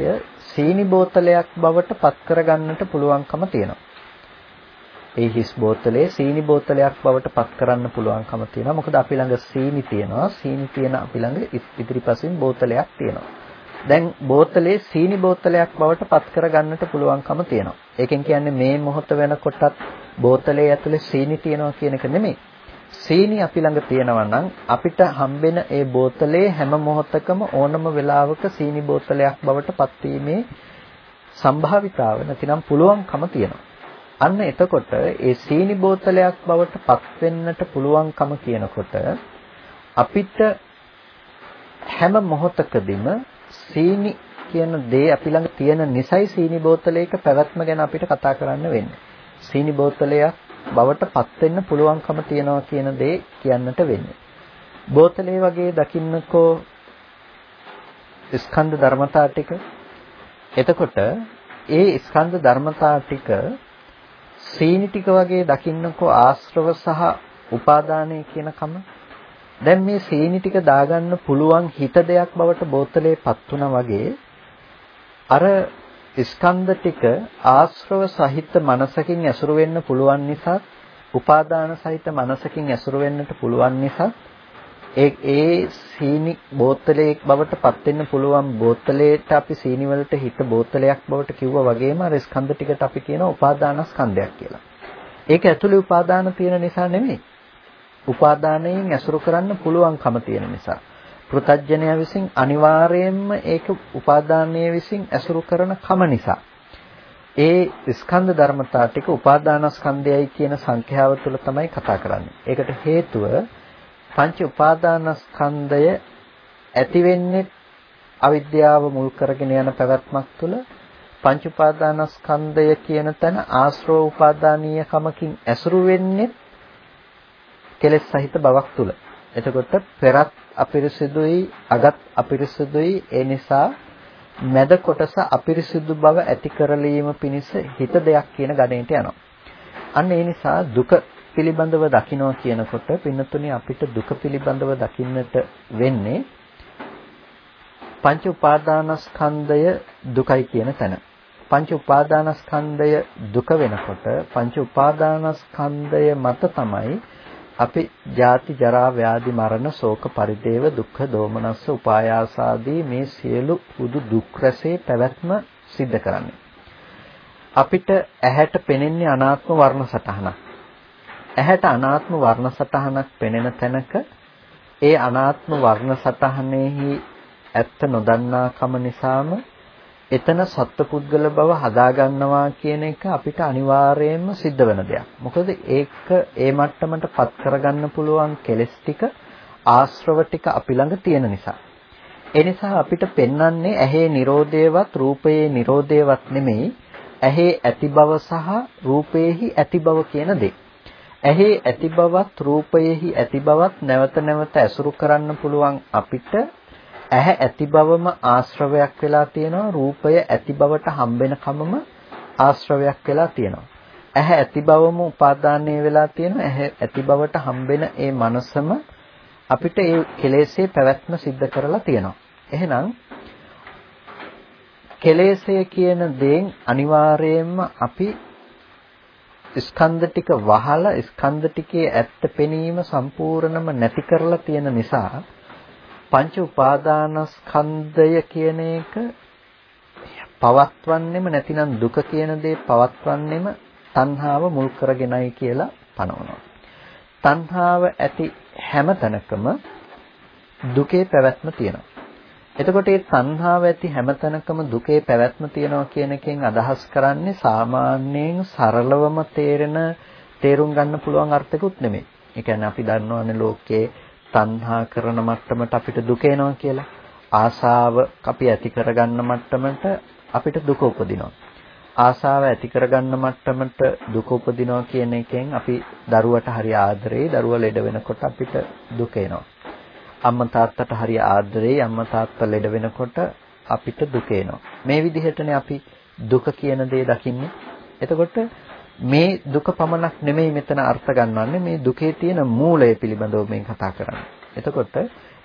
සීනි බෝතලයක් බවට පත් කරගන්නට පුළුවන්කම තියෙනවා. ඒ හිස් බෝතලේ සීනි බෝතලයක් බවට පත් කරන්න පුළුවන්කම තියෙනවා. මොකද අපි ළඟ සීනි තියෙනවා. සීනි තියෙන අපි ළඟ ඉදිරිපසින් බෝතලයක් තියෙනවා. දැන් බෝතලේ සීනි බෝතලයක් බවට පත් කරගන්නට පුළුවන්කම තියෙනවා. ඒකෙන් කියන්නේ මේ මොහොත වෙනකොටත් බෝතලේ ඇතුලේ සීනි තියෙනවා කියන එක නෙමෙයි. සීනි අපි ළඟ තියෙනවා නම් අපිට හම්බෙන ඒ බෝතලේ හැම මොහොතකම ඕනම වෙලාවක සීනි බෝතලයක් බවට පත්වීමේ සම්භාවිතාව නැතිනම් පුළුවන්කම තියෙනවා. අන්න එතකොට ඒ සීනි බෝතලයක් බවට පත් වෙන්නට පුළුවන්කම කියනකොට අපිට හැම මොහොතකදීම සීනි කියන දේ අපි ළඟ තියෙන නිසයි සීනි බෝතලයක පැවැත්ම ගැන අපිට කතා කරන්න වෙන්නේ. සීනි බෝතලයක් බවට පත් වෙන්න පුළුවන්කම තියනවා කියන දේ කියන්නට වෙන්නේ. බෝතලේ වගේ දකින්නකෝ ස්කන්ධ ධර්මතා ටික. එතකොට ඒ ස්කන්ධ ධර්මතා ටික සීනි ටික වගේ දකින්නකෝ ආශ්‍රව සහ උපාදානය කියන කම. දැන් මේ සීනි ටික දාගන්න පුළුවන් හිත දෙයක් බවට බෝතලේ පත් වුණා වගේ අර ස්කන්ධ ටික ආශ්‍රව සහිත මනසකින් ඇසුරු වෙන්න පුළුවන් නිසා උපාදාන සහිත මනසකින් ඇසුරු වෙන්නට පුළුවන් නිසා ඒ ඒ සීනි බෝතලයක් බවට පත් වෙන්න පුළුවන් බෝතලයට අපි සීනි වලට හිත බෝතලයක් බවට කිව්වා වගේම අර ස්කන්ධ ටිකට අපි කියන උපාදානස්කන්ධයක් කියලා. ඒක ඇතුලේ උපාදාන තියෙන නිසා නෙමෙයි. උපාදානයෙන් ඇසුරු කරන්න පුළුවන්කම තියෙන නිසා. පෘතජ්ජනය විසින් අනිවාර්යයෙන්ම ඒක උපාදානයේ විසින් ඇසුරු කරන කම නිසා. ඒ ස්කන්ධ ධර්මතා ටික උපාදානස්කන්ධයයි කියන සංඛ්‍යාව තුළ තමයි කතා කරන්නේ. ඒකට හේතුව පංච උපාදානස්කන්ධය ඇති වෙන්නේ අවිද්‍යාව මුල් කරගෙන යන පැවැත්මක් තුළ පංච උපාදානස්කන්ධය කියන තැන ආශ්‍රව උපාදානීය කමකින් ඇසුරු වෙන්නේ කෙලෙස් සහිත බවක් තුල. එතකොට පෙරත් අපිරිසිදුයි අගත් අපිරිසිදුයි ඒ නිසා මැද කොටස අපිරිසිදු බව ඇති කරලීම පිණිස හිත දෙයක් කියන ගණයට යනවා. අන්න ඒ නිසා දුක පිළිබඳව දකිනවා කියනකොට පින්නතුනේ අපිට දුක පිළිබඳව දකින්නට වෙන්නේ පංච උපාදානස්කන්ධය දුකයි කියන තැන. පංච උපාදානස්කන්ධය දුක වෙනකොට පංච උපාදානස්කන්ධය මත තමයි අපි ජාති ජරා ව්‍යාධි මරණ ශෝක පරිදේව දුක්ඛ දෝමනස්ස උපායාසාදී මේ සියලු පුදු දුක් රැසේ පැවැත්ම සිද්ධ කරන්නේ. අපිට ඇහැට පෙනෙන්නේ අනාත්ම වර්ණ සටහනක්. ඇහැට අනාත්ම වර්ණ සටහනක් පෙනෙන තැනක ඒ අනාත්ම වර්ණ සටහනේහි ඇත්ත නොදන්නාකම නිසාම එතන සත්පුද්ගල බව හදාගන්නවා කියන එක අපිට අනිවාර්යයෙන්ම සිද්ධ වෙන දෙයක්. මොකද ඒක ඒ මට්ටමට පත් කරගන්න පුළුවන් කෙලස් ටික ආශ්‍රව ටික අපි ළඟ තියෙන නිසා. ඒ නිසා අපිට පෙන්වන්නේ ඇහි Nirodheවත් රූපයේ Nirodheවත් නෙමෙයි ඇහි ඇති බව සහ රූපයේහි ඇති බව කියන දේ. ඇහි ඇති බවත් රූපයේහි ඇති බවත් නැවත නැවත ඇසුරු කරන්න පුළුවන් අපිට. ඇහැ ඇති බවම ආශ්‍රවයක් වෙලා තියෙනවා. රූපය ඇති බවට හම්බෙන කමම ආශ්‍රවයක් වෙලා තියෙනවා. ඇහැ ඇති බවම උපාදානය වෙලා තියෙනවා. ඇහැ ඇති බවට හම්බෙන ඒ මනසම අපිට ඒ කෙලෙස්ේ පැවැත්ම සිද්ධ කරලා තියෙනවා. එහෙනම් කෙලෙස්ය කියන දේෙන් අනිවාර්යයෙන්ම අපි ස්කන්ධ ටික වහලා ස්කන්ධ ටිකේ ඇත්ත පෙනීම සම්පූර්ණම නැති කරලා තියෙන නිසා පංච උපාදානස්කන්ධය කියන එක පවත්වන්නෙම නැතිනම් දුක කියන දේ පවත්වන්නෙම තණ්හාව මුල් කරගෙනයි කියලා පනවනවා. තණ්හාව ඇති හැම තැනකම දුකේ පැවැත්ම තියෙනවා. එතකොට මේ තණ්හාව ඇති හැමතැනකම දුකේ පැවැත්ම තියෙනවා කියන එකෙන් අදහස් කරන්නේ සාමාන්‍යයෙන් සරලවම තේරෙන තේරුම් ගන්න පුළුවන් අර්ථකුත් නෙමෙයි. ඒ කියන්නේ අපි දන්නවනේ ලෝකේ තණ්හා කරන මට්ටමට අපිට දුක එනවා කියලා. ආසාව අපි ඇති කරගන්න මට්ටමට අපිට දුක උපදිනවා. ආසාව ඇති කරගන්න මට්ටමට දුක උපදිනවා කියන එකෙන් අපි දරුවට හරි ආදරේ දරුවා ලෙඩ වෙනකොට අපිට දුක එනවා. අම්මා තාත්තට හරි ආදරේ අම්මා තාත්තා ලෙඩ වෙනකොට අපිට දුක එනවා. මේ විදිහටනේ අපි දුක කියන දේ දකින්නේ. එතකොට මේ දුක පමණක් නෙමෙයි මෙතන අර්ථ ගන්නවන්නේ මේ දුකේ තියෙන මූලය පිළිබඳව මේ කතා කරන්නේ. එතකොට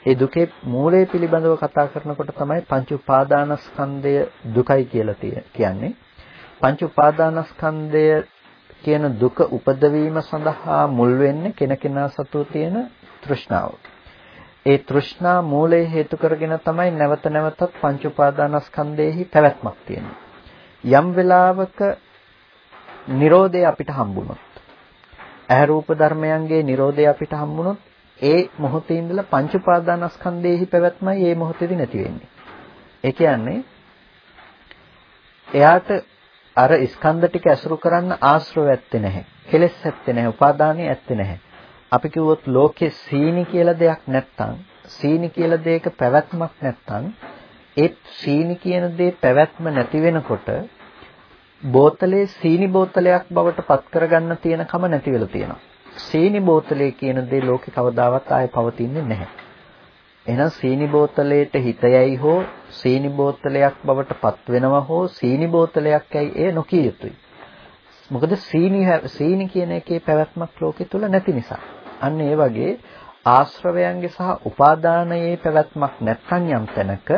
ඒ දුකේ මූලය පිළිබඳව කතා කරනකොට තමයි පංච උපාදානස්කන්ධය දුකයි කියලා කියන්නේ. පංච උපාදානස්කන්ධය කියන දුක උපදවීම සඳහා මුල් වෙන්නේ කෙනකෙනා සතු තියෙන තෘෂ්ණාව. ඒ තෘෂ්ණා මූලයේ හේතු කරගෙන තමයි නැවත නැවතත් පංච උපාදානස්කන්ධයේහි පැවැත්මක් තියෙන්නේ. යම් වෙලාවක Nirodhe අපිට හම්බුනොත් ඇහැ රූප ධර්මයන්ගේ Nirodhe අපිට හම්බුනොත් ඒ මොහොතේ ඉඳලා පංච උපාදානස්කන්ධයේහි පැවැත්මයි ඒ මොහොතේදී නැති වෙන්නේ. ඒ කියන්නේ එයාට අර ස්කන්ධ ටික ඇසුරු කරන්න ආශ්‍රව ඇත්තේ නැහැ. කෙලෙස් ඇත්තේ නැහැ. උපාදානිය ඇත්තේ නැහැ. අපි කිව්වොත් ලෝකේ සීනි කියලා දෙයක් නැත්තම් සීනි කියලා දෙයක පැවැත්මක් නැත්තම් ඒ සීනි කියන දේ පැවැත්ම නැති වෙනකොට බෝතලේ සීනි බෝතලයක් බවට පත් කරගන්න තියෙන කම නැති වෙලා තියෙනවා. සීනි බෝතලේ කියන දේ ලෝකේ කවදාවත් ආයේ පවතින්නේ නැහැ. එහෙනම් සීනි බෝතලයට හිතයයි හෝ සීනි බෝතලයක් බවට පත් වෙනවා හෝ සීනි බෝතලයක් ඇයි ඒ නොකිය යුතුයි. මොකද සීනි සීනි කියන එකේ පැවැත්මක් ලෝකෙ තුල නැති නිසා. අන්න ඒ වගේ ආශ්‍රවයන්ගේ සහ උපාදානයේ පැවැත්මක් නැත්නම් යම් තැනක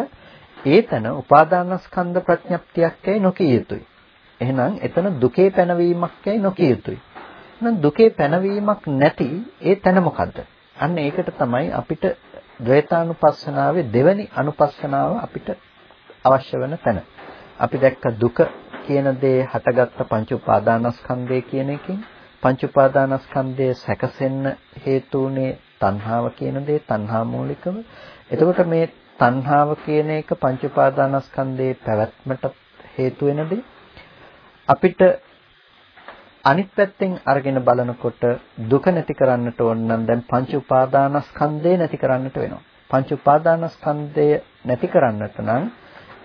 ඒතන උපාදානස්කන්ධ ප්‍රඥප්තියක් ඇයි නොකිය යුතුයි. එහෙනම් එතන දුකේ පැනවීමක් ඇයි නොකිය යුතුයි. එහෙනම් දුකේ පැනවීමක් නැති ඒ තැන මොකද්ද? අන්න ඒකට තමයි අපිට ද්වේතානුපස්සනාවේ දෙවැනි අනුපස්සනාව අපිට අවශ්‍ය වෙන තැන. අපි දැක්ක දුක කියන දේ හටගත්ත පංච උපාදානස්කන්ධය කියන එකෙන් පංච උපාදානස්කන්ධය සැකසෙන්න හේතුුනේ තණ්හාව කියන දේ තණ්හා මූලිකව. එතකොට මේ තණ්හාව කියන එක පංච උපාදානස්කන්ධයේ පැවැත්මට හේතු වෙන දේ. අපිට අනිත් පැත්තෙන් අරගෙන බලනකොට දුක නැති කරන්නට ඕන නම් දැන් පංච උපාදානස්කන්ධය නැති කරන්නට වෙනවා. පංච උපාදානස්කන්ධය නැති කරන්නට නම්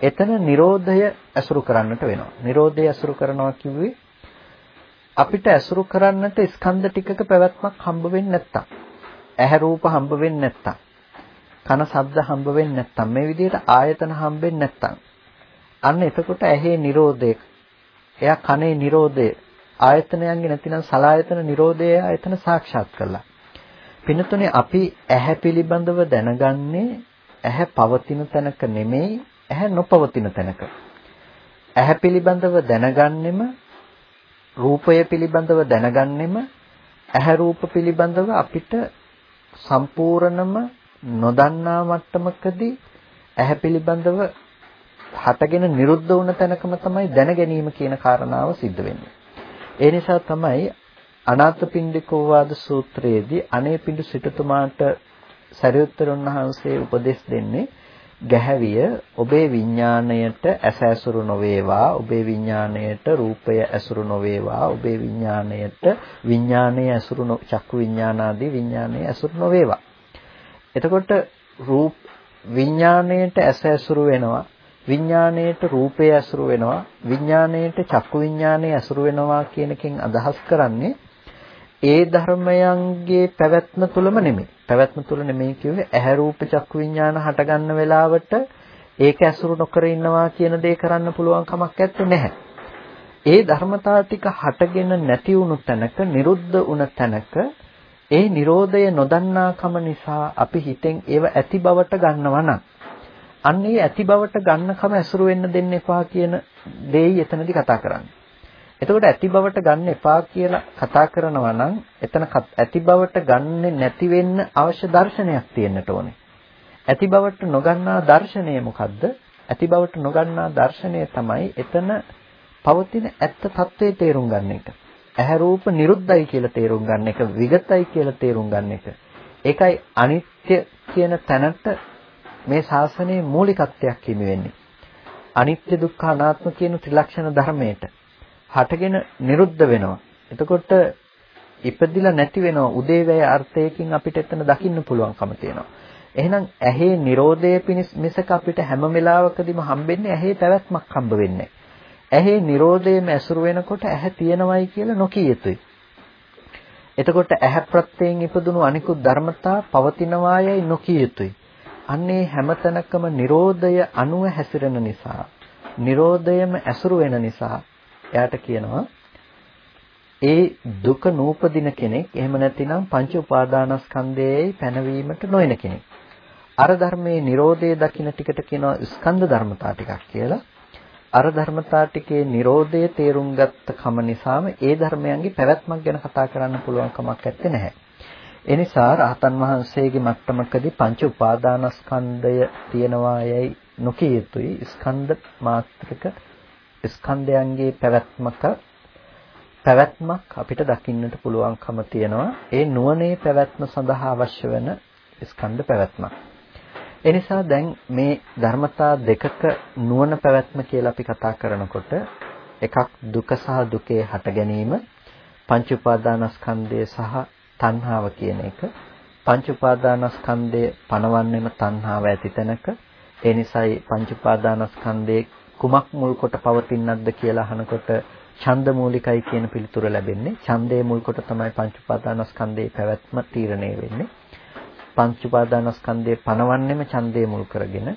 එතන Nirodhaය ඇසුරු කරන්නට වෙනවා. Nirodhaය ඇසුරු කරනවා කිව්වේ අපිට ඇසුරු කරන්නට ස්කන්ධ ටිකක පැවැත්මක් හම්බ වෙන්නේ නැත්තම්. ඇහැ රූප හම්බ වෙන්නේ නැත්තම්. කන ශබ්ද හම්බ වෙන්නේ නැත්තම්. මේ විදිහට ආයතන හම්බෙන්නේ නැත්තම්. අන්න එතකොට ඇහි Nirodhaය එයා කනේ Nirodhaය ආයතනයන්ගේ නැතිනම් සලායතන Nirodhaය ආයතන සාක්ෂාත් කරලා. පින්නතුනේ අපි ඇහැ පිළිබඳව දැනගන්නේ ඇහැ පවතින තැනක නෙමෙයි ඇහැ නොපවතින තැනක. ඇහැ පිළිබඳව දැනගන්නෙම රූපය පිළිබඳව දැනගන්නෙම ඇහැ රූප පිළිබඳව අපිට සම්පූර්ණම නොදන්නා මට්ටමකදී ඇහැ පිළිබඳව හටගෙන නිරුද්ධ වුණ තැනකම තමයි දැන ගැනීම කියන කාරණාව සිද්ධ වෙන්නේ. ඒ නිසා තමයි අනාථපිණ්ඩිකෝ වාද සූත්‍රයේදී අනේපිඬු සිටුතුමාට සරියුත්තර වහන්සේ උපදෙස් දෙන්නේ ගැහැවිය ඔබේ විඥාණයට ඇස ඇසුරු නොවේවා ඔබේ විඥාණයට රූපය ඇසුරු නොවේවා ඔබේ විඥාණයට විඥාණය ඇසුරු චක්කු විඥානාදී විඥාණය ඇසුරු නොවේවා. එතකොට රූප විඥාණයට ඇස ඇසුරු වෙනවා විඥාණයට රූපය ඇසුරු වෙනවා විඥාණයට චක්කු විඥාණය ඇසුරු වෙනවා කියන එකෙන් අදහස් කරන්නේ ඒ ධර්මයන්ගේ පැවැත්ම තුලම නෙමෙයි. පැවැත්ම තුල නෙමෙයි කිව්වේ ඇහැ රූප චක්කු විඥාන හටගන්න වෙලාවට ඒක ඇසුරු නොකර ඉන්නවා කියන දේ කරන්න පුළුවන් කමක් නැත්තේ ඒ ධර්මතා ටික හටගෙන නැති වුණු තැනක නිරුද්ධ වුණ තැනක ඒ Nirodhaය නොදන්නාකම නිසා අපි හිතෙන් ඒව ඇති බවට ගන්නවා නම් අන්න ඒ ඇති බවට ගන්නකම ඇසුරු වෙන්න දෙන්න එපා කියන දෙයි එතනදී කතා කරන්නේ. එතකොට ඇති බවට ගන්න එපා කියලා කතා කරනවා නම් එතන ඇති බවට ගන්නෙ නැති වෙන්න අවශ්‍ය දර්ශනයක් තියෙන්නට ඕනේ. ඇති බවට නොගන්නා දර්ශනය මොකද්ද? ඇති බවට නොගන්නා දර්ශනය තමයි එතන පවතින ඇත්ත తත්වයේ තේරුම් ගන්න එක. ඇහැ රූප නිරුද්ධයි කියලා තේරුම් ගන්න එක, විගතයි කියලා තේරුම් ගන්න එක. ඒකයි අනිත්‍ය කියන තැනට මේ ශාසනයේ මූලිකත්වයක් හිමි වෙන්නේ. අනිත්‍ය දුක්ඛ අනාත්ම කියන ත්‍රිලක්ෂණ ධර්මයට හටගෙන නිරුද්ධ වෙනවා. එතකොට ඉපදිලා නැති වෙනවා උදේවැය අර්ථයකින් අපිට එතන දකින්න පුළුවන්කම තියෙනවා. එහෙනම් ඇහි Nirodhe පිණිස මිසක අපිට හැම වෙලාවකදීම හම්බෙන්නේ ඇහි පැවැත්මක් හම්බ වෙන්නේ. ඇහි Nirodheම ඇසුරු වෙනකොට ඇහැ තියෙනවයි කියලා නොකිය යුතුයි. එතකොට ඇහැ ප්‍රත්‍යයෙන් ඉපදුණු අනිකුත් ධර්මතා පවතිනවායයි නොකිය යුතුයි. අන්නේ හැමතැනකම Nirodhaය අනුව හැසිරෙන නිසා, Nirodhaයම ඇසුරු වෙන නිසා එයාට කියනවා ඒ දුක නූපදින කෙනෙක් එහෙම නැතිනම් පංච උපාදානස්කන්ධයේ පැනවීමට නොයන කෙනෙක්. අර ධර්මයේ Nirodhe දකින්න ටිකට කියනවා ස්කන්ධ ධර්මතා ටිකක් කියලා. අර ධර්මතා ටිකේ Nirodhe තේරුම් ගත්ත කම නිසාම ඒ ධර්මයන්ගේ පැවැත්මක් ගැන කතා කරන්න පුළුවන් කමක් නැත්තේ නැහැ. ඒ නිසා රහතන් වහන්සේගේ මට්ටමකදී පංච උපාදානස්කන්ධය තියෙනවා යයි නොකිය යුතුයි ස්කන්ධ මාත්‍රික ස්කන්ධයන්ගේ පැවැත්මක පැවැත්මක් අපිට දකින්නට පුළුවන්කම තියෙනවා. ඒ නුවණේ පැවැත්ම සඳහා අවශ්‍ය වෙන ස්කන්ධ පැවැත්මක්. ඒ නිසා දැන් මේ ධර්මතා දෙකක නුවණ පැවැත්ම කියලා අපි කතා කරනකොට එකක් දුක සහ දුකේ හට ගැනීම පංච උපාදානස්කන්ධය සහ තණ්හාව කියන එක පංච උපාදානස්කන්ධය පණවන්නෙම තණ්හාව ඇති තැනක. ඒ නිසායි පංච උපාදානස්කන්ධයේ කුමක් මුල් කොට පවතිනක්ද කියලා අහනකොට ඡන්ද මූලිකයි කියන පිළිතුර ලැබෙන්නේ. ඡන්දයේ මුල් කොට තමයි පංච උපාදානස්කන්ධයේ පැවැත්ම තීරණය වෙන්නේ. පංච උපාදානස්කන්ධයේ පණවන්නෙම ඡන්දයේ මුල් කරගෙන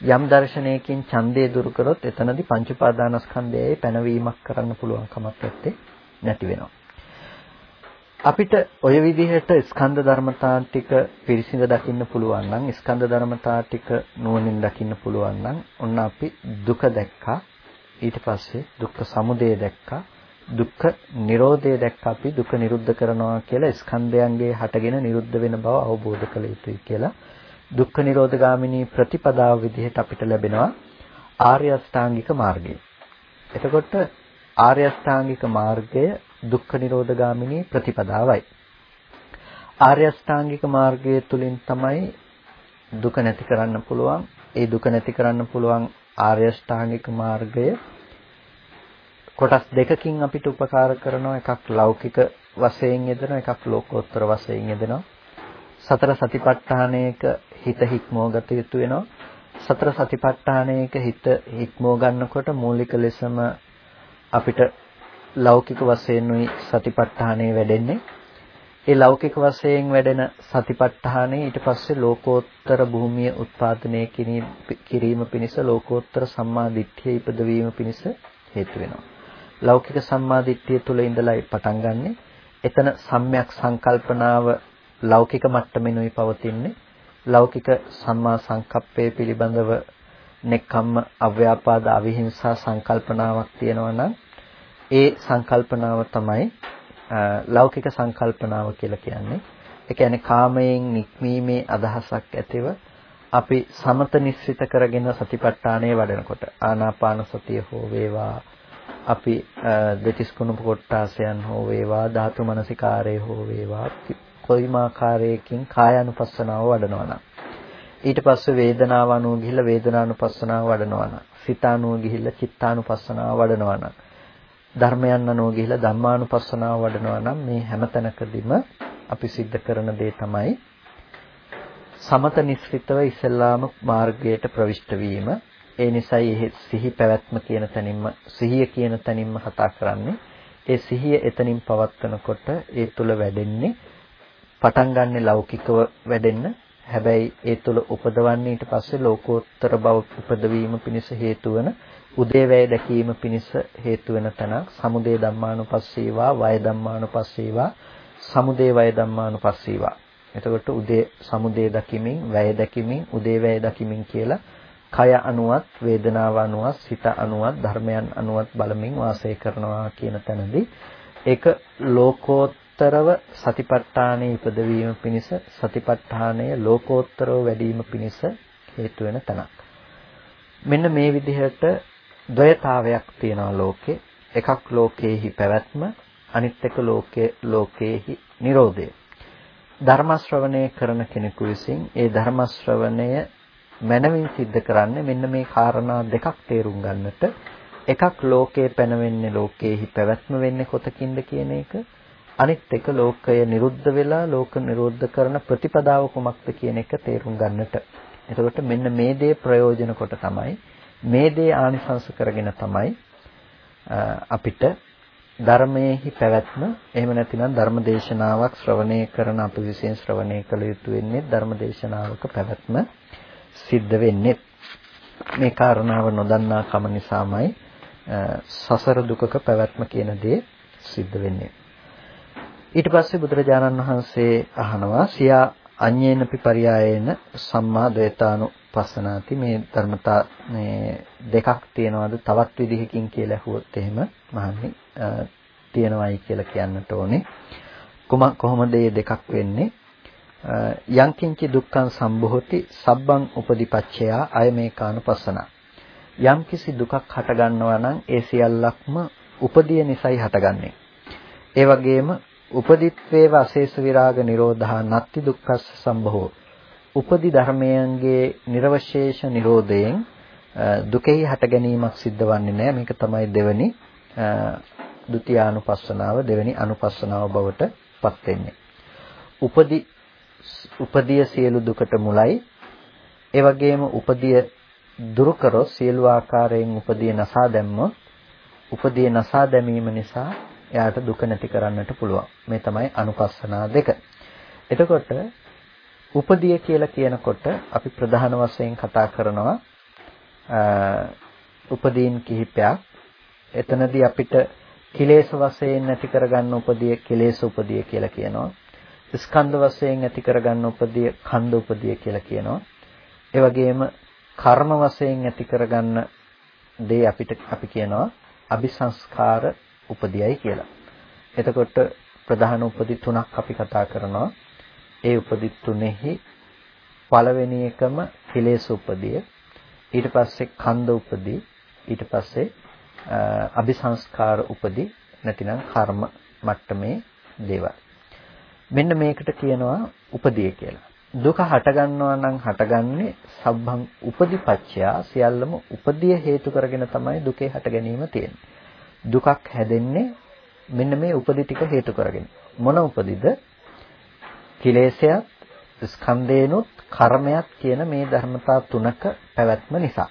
යම් දර්ශනයකින් ඡන්දය දුරු කරොත් එතනදී පංච උපාදානස්කන්ධයේ පැනවීමක් කරන්න පුළුවන් කමක් නැති වෙනවා. අපිට ওই විදිහට ස්කන්ධ ධර්මතා ටික පිරිසිඳ දකින්න පුළුවන් නම් ස්කන්ධ ධර්මතා ටික නුවණින් දකින්න පුළුවන් නම් ඔන්න අපි දුක දැක්කා. ඊට පස්සේ දුක්ඛ සමුදය දැක්කා. දුක්ඛ නිරෝධය දැක්කා අපි. දුක නිරුද්ධ කරනවා කියලා ස්කන්ධයන්ගේ හටගෙන නිරුද්ධ වෙන බව අවබෝධ කළ යුතුයි කියලා. දුක්ඛ නිරෝධ ගාමිනී ප්‍රතිපදාව විදිහට අපිට ලැබෙනවා. ආර්ය අෂ්ටාංගික මාර්ගය. එතකොට ආර්ය අෂ්ටාංගික මාර්ගය දුක්ඛ නිරෝධ ගාමිනී ප්‍රතිපදාවයි. ආර්ය අෂ්ටාංගික මාර්ගය තුලින් තමයි දුක නැති කරන්න පුළුවන්. ඒ දුක නැති කරන්න පුළුවන් ආර්ය අෂ්ටාංගික මාර්ගය කොටස් දෙකකින් අපිට උපකාර කරනවා එකක් ලෞකික වශයෙන් යෙදෙනවා එකක් ලෝකෝත්තර වශයෙන් යෙදෙනවා සතර සතිපට්ඨානයක හිත හික්මව ගත යුතු වෙනවා සතර සතිපට්ඨානයක හිත හික්මව ගන්නකොට මූලික ලෙසම අපිට ලෞකික වශයෙන් උයි සතිපට්ඨානය වැඩෙන්නේ. ඒ ලෞකික වශයෙන් වැඩෙන සතිපට්ඨානය ඊට පස්සේ ලෝකෝත්තර භූමිය උත්පාදනය කිරීම පිණිස ලෝකෝත්තර සම්මා දිට්ඨිය ඉපදවීම පිණිස හේතු වෙනවා. ලෞකික සම්මා දිට්ඨිය තුල ඉඳලා පටන් ගන්නෙ. එතන සම්‍යක් සංකල්පනාව ලෞකික මට්ටමිනුයි පවතින්නේ. ලෞකික සම්මා සංකප්පය පිළිබඳව නෙක්ඛම්ම අව්‍යාපාද අවිහිංසා සංකල්පනාවක් තියෙනවා නම් ඒ සංකල්පනාව තමයි ලෞකික සංකල්පනාව කියලා කියන්නේ. ඒ කියන්නේ කාමයෙන් නික්මීමේ අදහසක් ඇතිව අපි සමත නිස්සිත කරගෙන සතිපට්ඨානය වඩනකොට ආනාපාන සතිය හෝ වේවා අපි දෙතිස් කුණප කොට්ටාසයන් හෝ වේවා ධාතු මනසිකාරය හෝ වේවා කොයිම ආකාරයකින් කායानुපස්සනාව වඩනවා නම්. ඊට පස්සේ වේදනාව අනුව ගිහිල්ලා වේදනානුපස්සනාව වඩනවා නම්. සිතානුව ගිහිල්ලා චිත්තානුපස්සනාව වඩනවා නම්. ධර්මයන් අනුව ගිහිලා ධම්මානුපස්සනාව වඩනවා නම් මේ හැමතැනකදීම අපි සිද්ධ කරන දේ තමයි සමත නිස්ෘතව ඉස්සෙල්ලාම මාර්ගයට ප්‍රවිෂ්ඨ වීම. ඒ නිසායි සිහි පැවැත්ම කියන තැනින්ම සිහිය කියන තැනින්ම කතා කරන්නේ. ඒ සිහිය එතනින් පවත්වනකොට ඒ තුල වැඩෙන්නේ පටන් ගන්නෙ ලෞකිකව වැඩෙන්න. හැබැයි ඒ තුල උපදවන්නේ ඊට පස්සේ ලෝකෝත්තර බව උපදවීම පිණිස හේතු වන උදේවැය දැකීම පිණිස හේතු වෙන තැනක්. සමුදේ ධම්මානුපස්සීවා වය ධම්මානුපස්සීවා සමුදේ වය ධම්මානුපස්සීවා. එතකොට උදේ සමුදේ දකිමින් වැය දකිමින් උදේවැය දකිමින් කියලා කය අනුවත් වේදනාව අනුවත් සිත අනුවත් ධර්මයන් අනුවත් බලමින් වාසය කරනවා කියන තැනදී ඒක ලෝකෝත්තරව සතිපට්ඨානයේ ඉපදවීම පිණිස සතිපට්ඨානය ලෝකෝත්තරව වැඩිම පිණිස හේතු වෙන තැනක්. මෙන්න මේ විදිහට ද්වයතාවයක් තියෙනවා ලෝකේ. එකක් ලෝකේහි පැවැත්ම, අනිත් එක ලෝකයේ ලෝකේහි Nirodha. ධර්ම ශ්‍රවණය කරන කෙනෙකු විසින් ඒ ධර්ම ශ්‍රවණය මනමින් සිද්ධ කරන්නේ මෙන්න මේ කාරණා දෙකක් තේරුම් ගන්නට එකක් ලෝකයේ පැනවෙන්නේ ලෝකයේහි පැවැත්ම වෙන්නේ කොතකින්ද කියන එක අනිත් එක ලෝකය නිරුද්ධ වෙලා ලෝක නිරෝධ කරන ප්‍රතිපදාව කුමක්ද කියන එක තේරුම් ගන්නට. එතකොට මෙන්න මේ දේ ප්‍රයෝජන කොට තමයි මේ දේ ආනිසංස කරගෙන තමයි අපිට ධර්මයේහි පැවැත්ම එහෙම නැතිනම් ධර්ම දේශනාවක් ශ්‍රවණය කරන අප විසින් ශ්‍රවණය කළ යුතු වෙන්නේ ධර්ම දේශනාවක පැවැත්ම සිද්ධ වෙන්නේ. මේ කාරණාව නොදන්නා කම නිසාමයි සසර දුකක පැවැත්ම කියන දේ සිද්ධ වෙන්නේ. ඊට පස්සේ බුදුරජාණන් වහන්සේ අහනවා සියා අඤ්ඤේනපි පරියායේන සම්මා ද්වේතානුපස්සනාති මේ ධර්මතා මේ දෙකක් තියනවාද? තවත් විදිහකින් කියලා අහුවොත් එහෙම මහන්නේ තියනවායි කියලා කියන්නට ඕනේ. කොම කොහොමද මේ දෙකක් වෙන්නේ? යංකින්චි දුක්ඛං සම්භෝති සබ්බං උපදිපච්චයා අයමේකානුපස්සන යම්කිසි දුකක් හට ගන්නවා නම් ඒ සියල්ලක්ම උපදිය නිසයි හටගන්නේ. ඒ වගේම උපදිත්වේව අශේෂ විරාග නිරෝධා නත්ති දුක්ඛස්ස සම්භවෝ උපදි ධර්මයන්ගේ නිර්වශේෂ නිරෝධයෙන් දුකෙහි හට ගැනීමක් සිද්ධ වන්නේ නැහැ මේක තමයි දෙවැනි ဒုတိ ානුපස්සනාව දෙවැනි අනුපස්සනාව බවට පත් වෙන්නේ උපදි උපදිය සියලු දුකට මුලයි ඒ වගේම උපදිය දුරු කරොත් සියලු ආකාරයෙන් උපදිය නසා දැම්මොත් උපදිය නසා දැමීම නිසා එයාට දුක නැති කරන්නට පුළුවන්. මේ තමයි අනුපස්සනා දෙක. එතකොට උපදිය කියලා කියනකොට අපි ප්‍රධාන වශයෙන් කතා කරනවා උපදීන් කිහිපයක්. එතනදී අපිට කිලේශ වශයෙන් නැති කරගන්න උපදිය කිලේශ උපදිය කියලා කියනවා. ස්කන්ධ වශයෙන් ඇති කරගන්න උපදිය ඛණ්ඩ උපදිය කියලා කියනවා. ඒ වගේම කර්ම වශයෙන් ඇති කරගන්න දේ අපිට අපි කියනවා අபிසංස්කාර උපදියයි කියලා. එතකොට ප්‍රධාන උපදි තුනක් අපි කතා කරනවා. ඒ උපදි තුනේහි පළවෙනි එකම කෙලෙස් උපදිය. ඊට පස්සේ කන්ද උපදී. ඊට පස්සේ අபிසංස්කාර උපදී නැතිනම් කර්ම මට්ටමේ දේවල්. මෙන්න මේකට කියනවා උපදිය කියලා. දුක හටගන්නවා නම් හටගන්නේ සබ්බං උපදිපච්චයා සියල්ලම උපදිය හේතු කරගෙන තමයි දුකේ හට ගැනීම තියෙන්නේ. දුකක් හැදෙන්නේ මෙන්න මේ උපදි ටික හේතු කරගෙන. මොන උපදිද? කිලේශයත් ස්කන්ධේනොත් කර්මයක් කියන මේ ධර්මතා තුනක පැවැත්ම නිසා.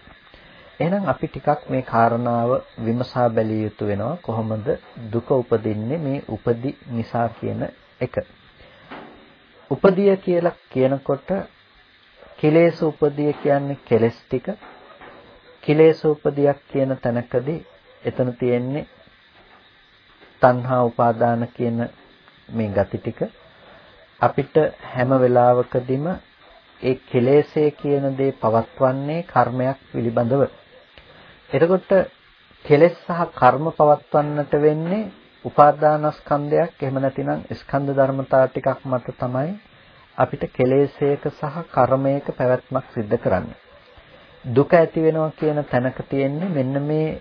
එහෙනම් අපි ටිකක් මේ කාරණාව විමසා බැලිය යුතු වෙනවා කොහොමද දුක උපදින්නේ මේ උපදි නිසා කියන එක. උපදිය කියලා කියනකොට කිලේශ උපදිය කියන්නේ කෙලස් ටික. කිලේශ උපදියක් කියන තැනකදී එතන තියෙන්නේ තණ්හා උපාදාන කියන මේ ගති ටික අපිට හැම වෙලාවකදීම ඒ කෙලෙසේ කියන දේ පවත්වන්නේ කර්මයක් පිළිබඳව. එතකොට කෙලෙස් සහ කර්ම පවත්වන්නට වෙන්නේ උපාදානස්කන්ධයක් එහෙම නැතිනම් ස්කන්ධ ධර්මතා ටිකක් මත තමයි අපිට කෙලෙසයක සහ කර්මයක පැවැත්මක් සිද්ධ කරන්නේ. දුක ඇති වෙනවා කියන තැනක තියෙන්නේ මෙන්න මේ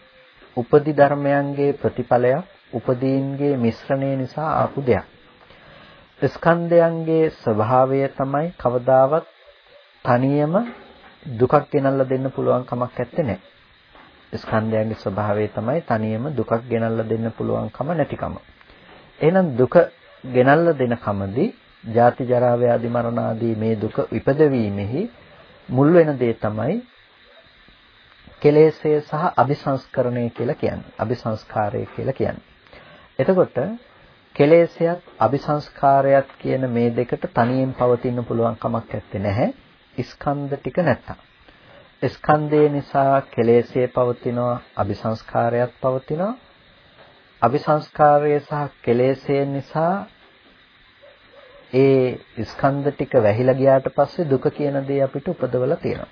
උපදි ධර්මයන්ගේ ප්‍රතිඵලයක් උපදීන්ගේ මිශ්‍රණය නිසා ආපු දෙයක්. ස්කන්ධයන්ගේ ස්වභාවය තමයි කවදාවත් තනියම දුකක් ගෙනල්ලා දෙන්න පුළුවන් කමක් නැත්තේ නෑ. ස්කන්ධයන්ගේ ස්වභාවය තමයි තනියම දුකක් ගෙනල්ලා දෙන්න පුළුවන් කම නැතිකම. එහෙනම් දුක ගෙනල්ලා දෙන කමදී ජාති ජරා ව්‍යාධි මරණ ආදී මේ දුක විපදවීමෙහි මුල් වෙන දේ තමයි කෙලෙසය සහ අபிසංස්කරණය කියලා කියන්නේ. අபிසංස්කාරය කියලා කියන්නේ. එතකොට කෙලෙසයක් අபிසංස්කාරයක් කියන මේ දෙකට තනියෙන් පවතින්න පුළුවන් කමක් නැත්තේ නැහැ. ස්කන්ධ ටික නැත්තම්. ස්කන්ධය නිසා කෙලෙසේ පවතිනවා, අபிසංස්කාරයක් පවතිනවා. අபிසංස්කාරය සහ කෙලෙසේ නිසා ඒ ස්කන්ධ ටික වැහිලා ගියාට පස්සේ දුක කියන දේ අපිට උපදවලා තියෙනවා.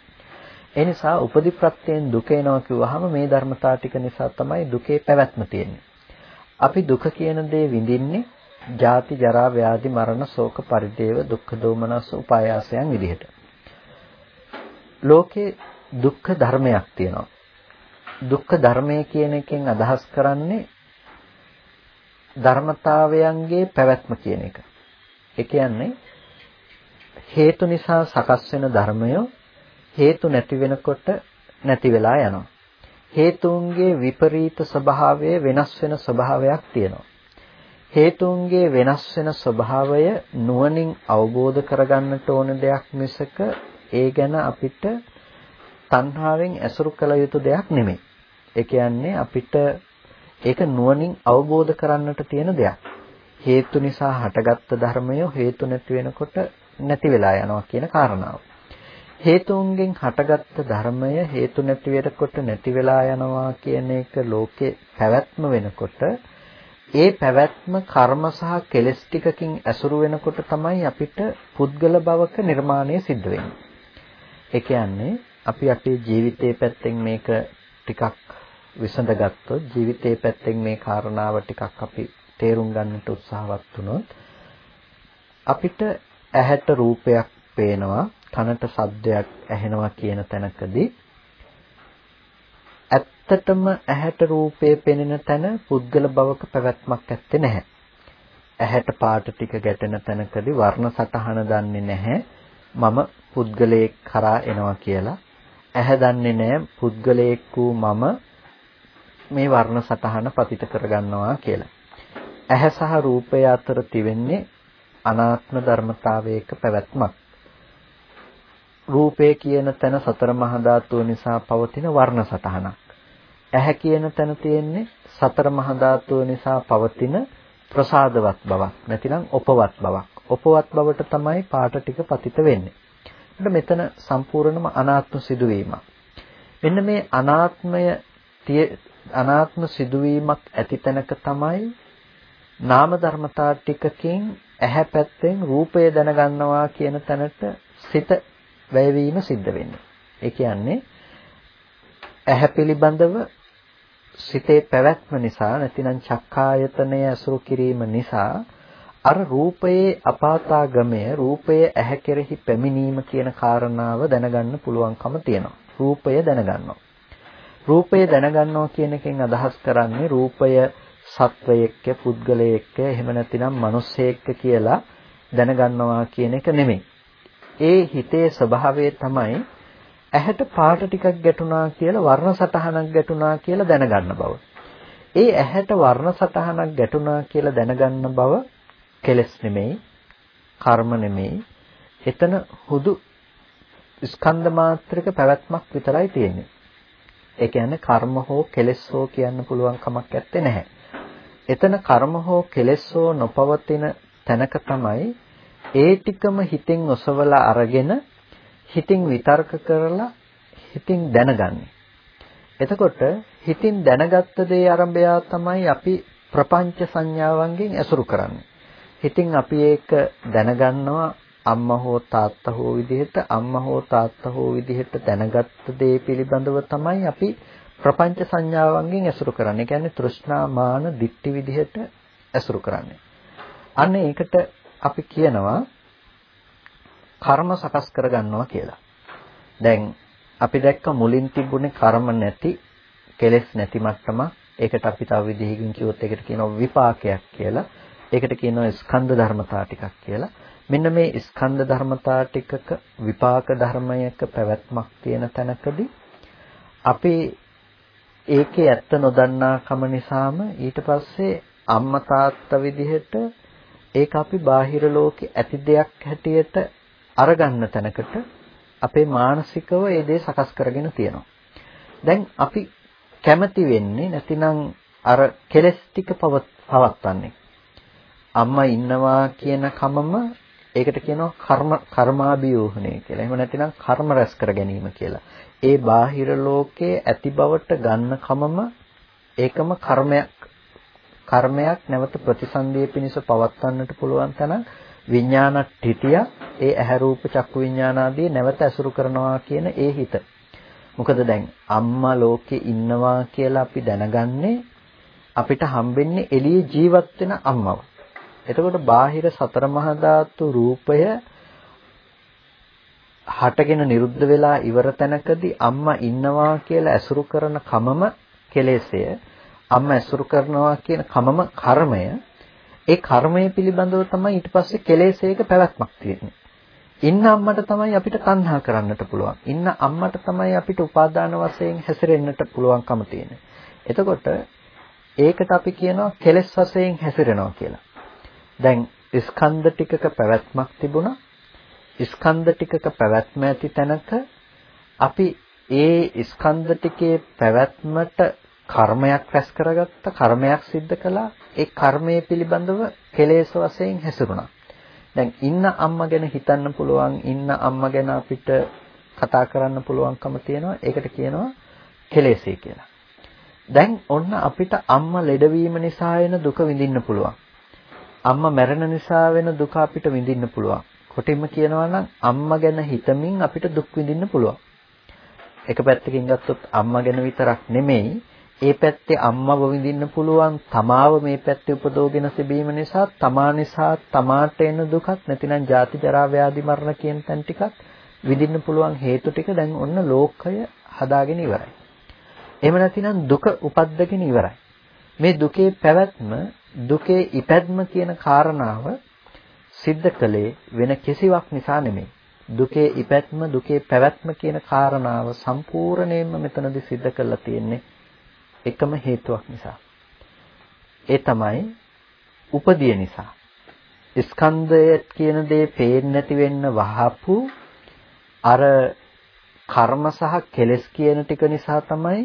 ඒ නිසා උපදිප්‍රත්‍යයෙන් දුක එනවා කිව්වහම මේ ධර්මතා ටික නිසා තමයි දුකේ පැවැත්ම තියෙන්නේ. අපි දුක කියන දේ විඳින්නේ ජාති ජරා ව්‍යාධි මරණ ශෝක පරිදේව දුක්ඛ දෝමනස් උපායාසයන් විදිහට. ලෝකේ දුක්ඛ ධර්මයක් තියෙනවා. දුක්ඛ ධර්මය කියන එකෙන් අදහස් කරන්නේ ධර්මතාවයන්ගේ පැවැත්ම කියන එක. ඒ කියන්නේ හේතු නිසා සකස් වෙන ධර්මය හේතු නැති වෙනකොට නැති වෙලා යනවා. හේතුන්ගේ විපරීත ස්වභාවය වෙනස් වෙන ස්වභාවයක් තියෙනවා. හේතුන්ගේ වෙනස් වෙන ස්වභාවය නුවණින් අවබෝධ කරගන්නට ඕන දෙයක් මිසක ඒ ගැන අපිට තණ්හාවෙන් ඇසුරු කළ යුතු දෙයක් නෙමෙයි. ඒ කියන්නේ අපිට ඒක නුවණින් අවබෝධ කරන්නට තියෙන දෙයක්. හේතු නිසා හටගත්ත ධර්මය හේතු නැති වෙනකොට නැති වෙලා යනවා කියන කාරණාව. හේතුන්ගෙන් හටගත්ත ධර්මය හේතු නැති වෙනකොට නැති වෙලා යනවා කියන එක ලෝකේ පැවැත්ම වෙනකොට ඒ පැවැත්ම කර්ම සහ කෙලෙස් ටිකකින් ඇසුරු වෙනකොට තමයි අපිට පුද්ගල භවක නිර්මාණය සිද්ධ වෙන්නේ. ඒ කියන්නේ අපි අපේ ජීවිතයේ පැත්තෙන් මේක ටිකක් විසඳගත්තොත් ජීවිතයේ පැත්තෙන් මේ කාරණාව ටිකක් අපි තේරුම් ගන්නට උත්සාහවත් වුණොත් අපිට ඇහැට රූපයක් පේනවා කනට ශබ්දයක් ඇහෙනවා කියන තැනකදී ඇත්තටම ඇහැට රූපේ පෙනෙන තැන පුද්ගල භවක පැවැත්මක් ඇත්තේ නැහැ. ඇහැට පාට ටික ගැටෙන තැනකදී වර්ණ සටහන දන්නේ නැහැ. මම පුද්ගලයෙක් කරා එනවා කියලා. ඇහැ දන්නේ නැහැ පුද්ගලයෙක් වූ මම මේ වර්ණ සටහන පතිත කරගන්නවා කියලා. ඇහැ සහ රූපය අතර තිබෙන්නේ අනාත්ම ධර්මතාවයක පැවැත්මක්. රූපය කියන තැන සතර මහා ධාතුව නිසා පවතින වර්ණ සටහනක්. ඇහැ කියන තැන තියෙන්නේ සතර මහා ධාතුව නිසා පවතින ප්‍රසාදවත් බවක්. නැතිනම් උපවත් බවක්. උපවත් බවට තමයි පාට ටික පතිත වෙන්නේ. එතකොට මෙතන සම්පූර්ණම අනාත්ම සිදුවීමක්. මෙන්න මේ අනාත්මය අනාත්ම සිදුවීමක් ඇති තැනක තමයි නාම ධර්මතා ටිකකින් ඇහැ පැත්තෙන් රූපය දැනගන්නවා කියන තැනට සිත වැයවීම සිද්ධ වෙන්නේ. ඒ කියන්නේ ඇහැ පිළිබඳව සිතේ පැවැත්ම නිසා නැතිනම් චක්කායතනය අසුරු කිරීම නිසා අර රූපයේ අපාතාගමය රූපයේ ඇහැ කෙරෙහි පැමිණීම කියන කාරණාව දැනගන්න පුළුවන්කම තියෙනවා. රූපය දැනගන්නවා. රූපය දැනගන්නවා කියන එකෙන් අදහස් කරන්නේ රූපය සත්වයෙක්ක පුද්ගලයෙක්ක එහෙම නැතිනම් මිනිස්සෙක්ක කියලා දැනගන්නවා කියන එක නෙමෙයි. ඒ හිතේ ස්වභාවය තමයි ඇහැට පාට ටිකක් ගැටුණා කියලා වර්ණ සටහනක් ගැටුණා කියලා දැනගන්න බව. ඒ ඇහැට වර්ණ සටහනක් ගැටුණා කියලා දැනගන්න බව කෙලස් නෙමෙයි, කර්ම නෙමෙයි. එතන හුදු ස්කන්ධ මාත්‍රික පැවැත්මක් විතරයි තියෙන්නේ. ඒ කියන්නේ කර්ම හෝ කෙලස් හෝ කියන්න පුළුවන් කමක් නැත්තේ නැහැ. එතන කර්ම හෝ කෙලස් හෝ නොපවතින තැනක තමයි ඒ ටිකම හිතෙන් ඔසවලා අරගෙන හිතින් විතර්ක කරලා හිතින් දැනගන්නේ. එතකොට හිතින් දැනගත්ත දේ ආරම්භය තමයි අපි ප්‍රපංච සංඥාවන්ගෙන් ඇසුරු කරන්නේ. හිතින් අපි ඒක දැනගන්නවා අම්මා හෝ තාත්තා හෝ විදිහට අම්මා හෝ තාත්තා හෝ විදිහට දැනගත්ත දේ පිළිබඳව තමයි අපි ප්‍රපංච සංඥාවන්ගෙන් ඇසුරු කරන්නේ. ඒ කියන්නේ තෘෂ්ණා මාන දික්ටි විදිහට ඇසුරු කරන්නේ. අන්න ඒකට අපි කියනවා කර්ම සකස් කරගන්නවා කියලා. දැන් අපි දැක්ක මුලින් තිබුණේ කර්ම නැති කෙලෙස් නැති මට්ටම. ඒකට අපි තව විදිහකින් කිව්වොත් ඒකට කියනවා විපාකයක් කියලා. ඒකට කියනවා ස්කන්ධ ධර්මතා ටිකක් කියලා. මෙන්න මේ ස්කන්ධ ධර්මතා ටිකක විපාක ධර්මයක පැවැත්මක් තියෙන තැනකදී අපි ඒකේ ඇත්ත නොදන්නා කම නිසාම ඊට පස්සේ අම්මා තාත්තා විදිහට ඒක අපි බාහිර ලෝකේ ඇති දෙයක් හැටියට අරගන්න තැනකට අපේ මානසිකව ඒ දේ සකස් කරගෙන තියෙනවා. දැන් අපි කැමති වෙන්නේ නැතිනම් අර කෙලස් ටික පවත්වන්නේ. අම්මා ඉන්නවා කියන කමම ඒකට කියනවා කර්ම කර්මාභියෝහණය කියලා. එහෙම නැතිනම් කර්ම රැස් කර ගැනීම කියලා. ඒ බාහිර ලෝකයේ ඇති බවට ගන්න කමම ඒකම කර්මයක් කර්මයක් නැවත ප්‍රතිසන්දිය පිණිස පවත්වන්නට පුළුවන් තැන විඥානට්ඨිතිය ඒ ඇහැ රූප චක්කු විඥානාදී නැවත ඇසුරු කරනවා කියන ඒ හිත. මොකද දැන් අම්මා ලෝකේ ඉන්නවා කියලා අපි දැනගන්නේ අපිට හම්බෙන්නේ එළියේ ජීවත් වෙන අම්මව. එතකොට බාහිර සතර මහා ධාතු රූපය හටගෙන නිරුද්ධ වෙලා ඉවර තැනකදී අම්මා ඉන්නවා කියලා ඇසුරු කරන කමම කෙලෙසය අම්ම ඇසුරු කරනවා කියන කමම කර්මය ඒ කර්මය පිළිබඳව තමයි ඊට පස්සේ කෙලෙසයක පැවැත්මක් තියෙන්නේ. ඉන්න අම්මට තමයි අපිට තණ්හා කරන්නට පුළුවන්. ඉන්න අම්මට තමයි අපිට උපාදාන වශයෙන් හැසිරෙන්නට පුළුවන්කම තියෙන්නේ. එතකොට ඒකට අපි කියනවා කෙලෙස් වශයෙන් හැසිරෙනවා කියලා. දැන් ස්කන්ධ ටිකක පැවැත්මක් තිබුණා. ස්කන්ධ ටිකක පැවැත්ම ඇති තැනක අපි ඒ ස්කන්ධ ටිකේ පැවැත්මට කර්මයක් රැස් කරගත්ත කර්මයක් සිද්ධ කළා. ඒ කර්මයේ පිළිබඳව කෙලෙස් වශයෙන් හැසිරුණා. දැන් ඉන්න අම්මා ගැන හිතන්න පුළුවන් ඉන්න අම්මා ගැන අපිට කතා කරන්න පුළුවන්කම තියෙනවා. ඒකට කියනවා කෙලෙසේ කියලා. දැන් ඔන්න අපිට අම්මා ලෙඩවීම නිසා එන දුක විඳින්න පුළුවන්. අම්මා මැරෙන නිසා වෙන දුක අපිට විඳින්න පුළුවන්. කොටින්ම කියනවා නම් අම්මා ගැන හිතමින් අපිට දුක් විඳින්න පුළුවන්. එක පැත්තකින් ගත්තොත් අම්මා ගැන විතරක් නෙමෙයි. ඒ පැත්තේ අම්මව විඳින්න පුළුවන් තමාව මේ පැත්තේ උපදෝගෙන තිබීම නිසා තමා නිසා තමාට එන දුකක් නැතිනම් ජාති ජරා ව්‍යාධි මරණ කියන තැන් ටිකක් විඳින්න පුළුවන් හේතු ටික දැන් ඔන්න ලෝකය හදාගෙන ඉවරයි. එහෙම නැතිනම් දුක උපද්දගෙන ඉවරයි. මේ දුකේ පැවැත්ම දුකේ ඉපැත්ම කියන කාරණාව සිද්ධ කළේ වෙන කිසිවක් නිසා නෙමෙයි. දුකේ ඉපැත්ම දුකේ පැවැත්ම කියන කාරණාව සම්පූර්ණයෙන්ම මෙතනදි සිද්ධ කරලා තියෙන්නේ එකම හේතුවක් නිසා. ඒ තමයි උපදිය නිසා. ස්කන්ධය කියන දේ පේන්නේ නැති වෙන්න වහපු අර කර්ම සහ කෙලෙස් කියන ටික නිසා තමයි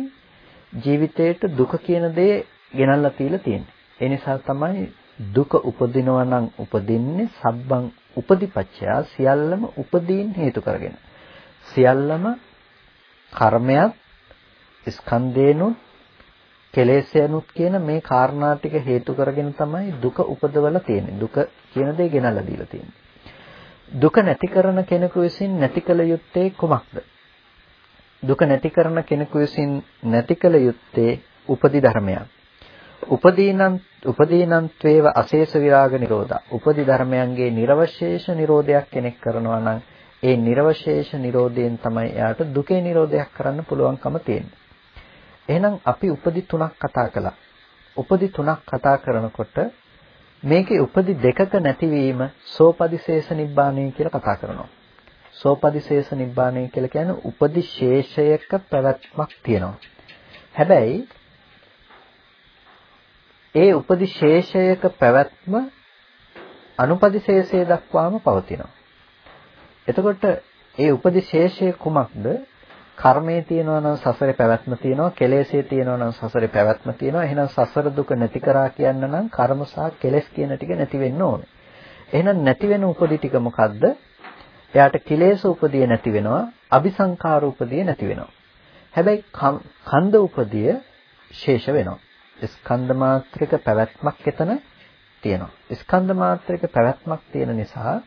ජීවිතේට දුක කියන දේ ගෙනල්ලා තියලා තියෙන්නේ. ඒ නිසා තමයි දුක උපදිනවා නම් උපදින්නේ සබ්බං උපදිපච්චය සියල්ලම උපදීන් හේතු කරගෙන. සියල්ලම කර්මයක් ස්කන්ධේනුත් කෙලෙසයනුත් කියන මේ කාරණා ටික හේතු කරගෙන තමයි දුක උපදවලා තියෙන්නේ. දුක කියන දේ ගෙනල්ලා දීලා තියෙන්නේ. දුක නැති කරන කෙනෙකු විසින් නැති කළ යුත්තේ කුමක්ද? දුක නැති කරන කෙනෙකු විසින් නැති කළ යුත්තේ උපදි ධර්මයක්. උපදීනං උපදීනංත්වේව අශේෂ විරාග නිරෝධා. උපදි ධර්මයන්ගේ නිර්වශේෂ නිරෝධයක් කෙනෙක් කරනවා නම් ඒ නිර්වශේෂ නිරෝධයෙන් තමයි එයාට දුකේ නිරෝධයක් කරන්න පුළුවන්කම තියෙන්නේ. එහෙනම් අපි උපදි තුනක් කතා කළා. උපදි තුනක් කතා කරනකොට මේකේ උපදි දෙකක නැතිවීම සෝපදිශේෂ නිබ්බාණය කියලා කතා කරනවා. සෝපදිශේෂ නිබ්බාණය කියලා කියන්නේ උපදි ශේෂයක පැවැත්මක් තියෙනවා. හැබැයි ඒ උපදි ශේෂයක පැවැත්ම අනුපදිශේෂය දක්වාම පවතිනවා. එතකොට ඒ උපදි ශේෂය කුමක්ද? කර්මයේ තියෙනවා නම් සසරේ පැවැත්ම තියෙනවා කෙලෙසේ තියෙනවා නම් සසරේ පැවැත්ම තියෙනවා. එහෙනම් සසර දුක නැති කරා කියන්න නම් කර්ම සහ කෙලෙස් කියන ටික නැති වෙන්න ඕනේ. එහෙනම් නැති වෙන උපදි ටික මොකද්ද? එයාට කිලේශ උපදිය නැති වෙනවා අபிසංකාර උපදිය නැති වෙනවා. හැබැයි කන්ද උපදිය ශේෂ වෙනවා. ස්කන්ධ මාත්‍රික පැවැත්මක් එතන තියෙනවා. ස්කන්ධ මාත්‍රික පැවැත්මක් තියෙන නිසා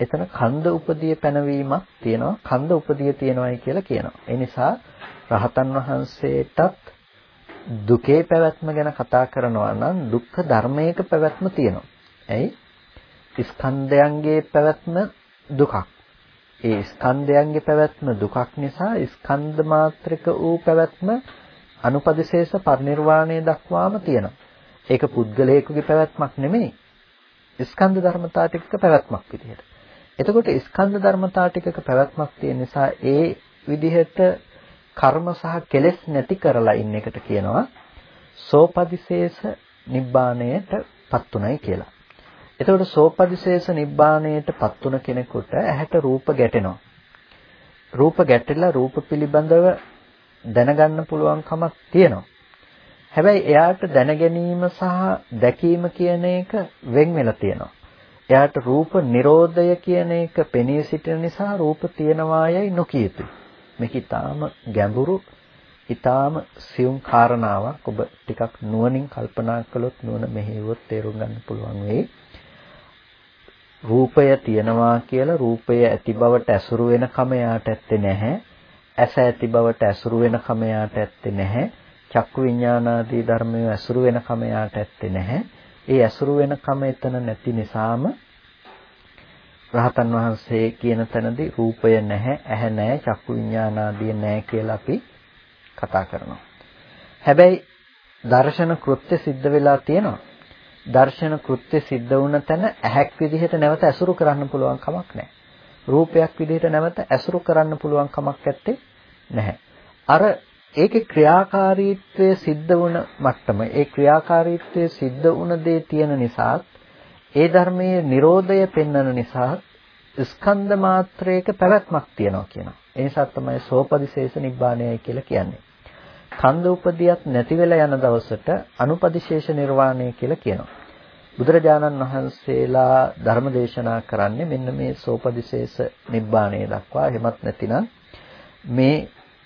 එතන කන්ද උපදී පැනවීමක් තියෙනවා කන්ද උපදී තියෙනවායි කියලා කියනවා. ඒ නිසා රහතන් වහන්සේටත් දුකේ පැවැත්ම ගැන කතා කරනවා නම් දුක්ඛ ධර්මයක පැවැත්ම තියෙනවා. ඇයි? ස්කන්ධයන්ගේ පැවැත්ම දුකක්. ඒ ස්කන්ධයන්ගේ පැවැත්ම දුකක් නිසා ස්කන්ධ මාත්‍රික වූ පැවැත්ම අනුපදිශේෂ පරිනිර්වාණය දක්වාම තියෙනවා. ඒක පුද්ගලයෙකුගේ පැවැත්මක් නෙමෙයි. ස්කන්ධ ධර්මතා ටිකක පැවැත්මක් විදිහට. එතකොට ස්කන්ධ ධර්මතා ටිකක පැවැත්මක් තියෙන නිසා ඒ විදිහට කර්ම සහ කෙලෙස් නැති කරලා ඉන්න එකට කියනවා සෝපදිශේෂ නිබ්බාණයට පත්ුණයි කියලා. එතකොට සෝපදිශේෂ නිබ්බාණයට පත්ුණ කෙනෙකුට ඇහැට රූප ගැටෙනවා. රූප ගැටෙලා රූප පිළිබඳව දැනගන්න පුළුවන්කමක් තියෙනවා. හැබැයි එයාට දැනගැනීම සහ දැකීම කියන එක වෙන් වෙලා තියෙනවා. එයාට රූප නිරෝධය කියන එක පෙනී සිටින නිසා රූප තියනවායයි නොකිය යුතුයි. මේක ඊටාම ගැඹුරු ඊටාම සියුම් කාරණාවක්. ඔබ ටිකක් නුවණින් කල්පනා කළොත් නුවණ මෙහෙයුවොත් තේරුම් ගන්න පුළුවන් වෙයි. රූපය තියනවා කියලා රූපය ඇති බවට ඇසුරු වෙන කම යාට ඇත්තේ නැහැ. ඇස ඇති බවට ඇසුරු වෙන කම යාට ඇත්තේ නැහැ. චක්කු විඥානාදී ධර්මය ඇසුරු වෙන කම යාට ඇත්තේ නැහැ. ඒ ඇසුරු වෙන කම එතන නැති නිසාම රහතන් වහන්සේ කියන තැනදී රූපය නැහැ, ඇහැ නැහැ, චක්කු විඥානාදිය නැහැ කියලා අපි කතා කරනවා. හැබැයි දර්ශන කෘත්‍ය සිද්ධ වෙලා තියෙනවා. දර්ශන කෘත්‍ය සිද්ධ වුණ තැන ඇහැක් විදිහට නැවත ඇසුරු කරන්න පුළුවන් කමක් නැහැ. රූපයක් විදිහට නැවත ඇසුරු කරන්න පුළුවන් කමක් නැත්තේ නැහැ. අර ඒකේ ක්‍රියාකාරීත්වය සිද්ධ වුණ මට්ටම ඒ ක්‍රියාකාරීත්වය සිද්ධ වුණ දේ තියෙන නිසාත් ඒ ධර්මයේ Nirodhaය පෙන්වන නිසා ස්කන්ධ මාත්‍රයක පැවැත්මක් තියෙනවා කියනවා. ඒ නිසා තමයි සෝපදිශේෂ නිබ්බාණයයි කියලා කියන්නේ. කන්ද උපදියක් නැති වෙලා යන දවසට අනුපදිශේෂ නිර්වාණය කියලා කියනවා. බුදුරජාණන් වහන්සේලා ධර්ම දේශනා කරන්නේ මෙන්න මේ සෝපදිශේෂ නිබ්බාණය දක්වා. එහෙමත් නැතිනම් මේ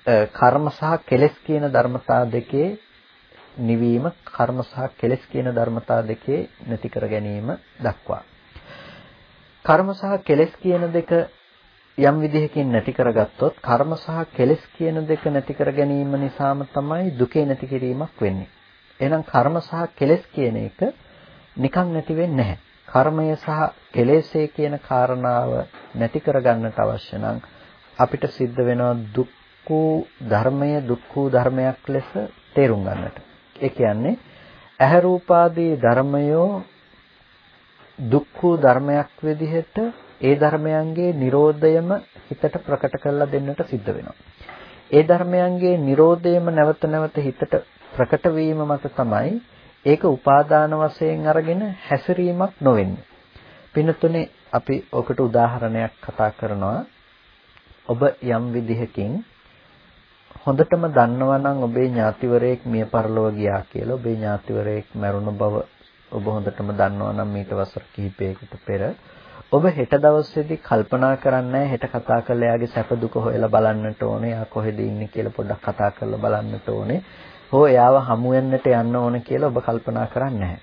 කර්ම සහ කෙලෙස් කියන ධර්මතා දෙකේ නිවීම කර්ම සහ කෙලෙස් කියන ධර්මතා දෙකේ නැති කර ගැනීම දක්වා. කර්ම සහ කෙලෙස් කියන දෙක යම් විදිහකින් නැති කරගත්තොත් කර්ම සහ කෙලෙස් කියන දෙක නැති කර ගැනීම නිසාම තමයි දුකේ නැති කිරීමක් වෙන්නේ. එහෙනම් කර්ම සහ කෙලෙස් කියන එක නිකන් නැති වෙන්නේ නැහැ. කර්මය සහ කෙලෙස්ේ කියන කාරණාව නැති කරගන්නට අවශ්‍ය නම් අපිට සිද්ධ වෙනවා දුක්ඛ ධර්මය දුක්ඛ ධර්මයක් ලෙස තේරුම් ගන්නට. ඒ කියන්නේ ඇහැ රූපාදී ධර්මයෝ දුක්ඛ ධර්මයක් විදිහට ඒ ධර්මයන්ගේ Nirodhayම හිතට ප්‍රකට කරලා දෙන්නට සිද්ධ වෙනවා. ඒ ධර්මයන්ගේ Nirodhayම නැවත නැවත හිතට ප්‍රකට වීම මත තමයි ඒක උපාදාන වශයෙන් අරගෙන හැසිරීමක් නොවෙන්නේ. පින්නතුනේ අපි ඔකට උදාහරණයක් කතා කරනවා. ඔබ යම් විදිහකින් හොඳටම දන්නවා නම් ඔබේ ඥාතිවරයෙක් මිය පරලොව ගියා කියලා ඔබේ ඥාතිවරයෙක් මැරුණ බව ඔබ හොඳටම දන්නවා නම් මීට වසර කිහිපයකට පෙර ඔබ හෙට දවසේදී කල්පනා කරන්නේ හෙට කතා කරලා එයාගේ සැප දුක හොයලා බලන්නට ඕනේ. එයා කොහෙද ඉන්නේ කියලා පොඩ්ඩක් කතා කරලා බලන්නට ඕනේ. හෝ එයාව හමු වෙන්නට යන්න ඕනේ කියලා ඔබ කල්පනා කරන්නේ නැහැ.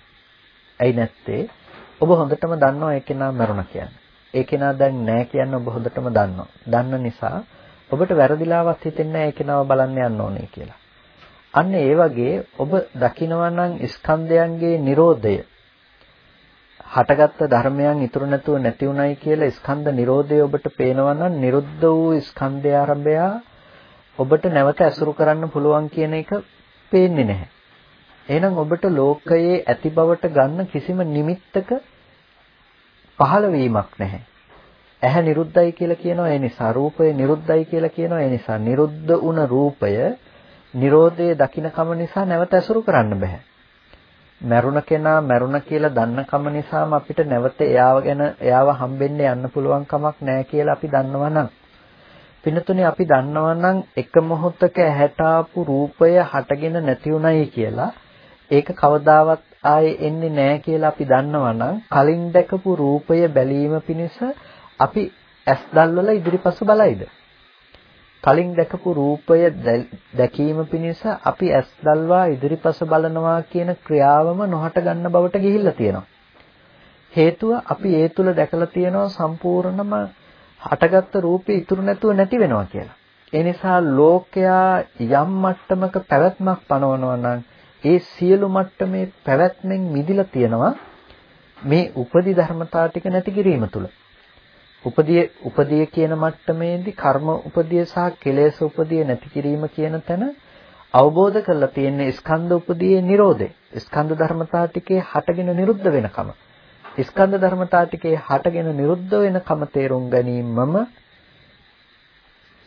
ඇයි නැත්තේ? ඔබ හොඳටම දන්නවා ඒ කෙනා මරුණා කියන්නේ. ඒ කෙනා දැන් නැහැ කියන්නේ ඔබ හොඳටම දන්නවා. දන්න නිසා ඔබට වැරදිලාවත් හිතෙන්නේ නැහැ ඒ කෙනාව බලන්න යන්න ඕනේ කියලා. අන්න ඒ වගේ ඔබ දකිනවා නම් ස්කන්ධයන්ගේ Nirodhaය හටගත්ත ධර්මයන් ඉතුරු නැතුව නැති උනායි කියලා ස්කන්ධ Nirodhaය ඔබට පේනවා නම් නිරුද්ධ වූ ස්කන්ධය ආරම්භය ඔබට නැවත ඇසුරු කරන්න පුළුවන් කියන එක පේන්නේ නැහැ. එහෙනම් ඔබට ලෝකයේ ඇති බවට ගන්න කිසිම නිමිත්තක පහළ වීමක් නැහැ. ඇහැ නිරුද්ධයි කියලා කියනවා ඒ නිසා රූපය නිරුද්ධයි කියලා කියනවා ඒ නිසා නිරුද්ධ වුණ රූපය Nirodhaye දකින්නකම නිසා නැවත ඇසුරු කරන්න බෑ. මැරුණ කෙනා මැරුණ කියලා දන්න කම නිසාම අපිට නැවත එයාව ගැන එයාව හම්බෙන්න යන්න පුළුවන් කමක් නැහැ කියලා අපි දන්නවා නම් පින්නතුනේ අපි දන්නවා නම් එක මොහොතක ඇහැට ආපු රූපය හටගෙන නැති උනායි කියලා ඒක කවදාවත් ආයේ එන්නේ නැහැ කියලා අපි දන්නවා නම් කලින් දැකපු රූපය බැලීම පිණිස අපි ඇස් දැල්වල ඉදිරිපස බලයිද කලින් දැකපු රූපය දැකීම පිණිස අපි ඇස් දල්වා ඉදිරිපස බලනවා කියන ක්‍රියාවම නොහට ගන්න බවට ගිහිල්ලා තියෙනවා. හේතුව අපි ඒ තුල දැකලා තියෙනවා සම්පූර්ණම හටගත්ත රූපේ ඉතුරු නැතුව නැති වෙනවා කියලා. ඒ නිසා ලෝකයා යම් මට්ටමක පැවැත්මක් පනවනවා නම් ඒ සියලු මට්ටමේ පැවැත්මෙන් මිදිලා තියෙනවා මේ උපදි ධර්මතා ටික නැති කිරීම තුල. උපදී උපදී කියන මට්ටමේදී කර්ම උපදී සහ කෙලෙස් උපදී නැති කිරීම කියන තැන අවබෝධ කරලා තියෙන ස්කන්ධ උපදීයේ Nirodhe ස්කන්ධ ධර්මතා ටිකේ හටගෙන නිරුද්ධ වෙනකම. ස්කන්ධ ධර්මතා ටිකේ හටගෙන නිරුද්ධ වෙනකම තේරුම් ගැනීමම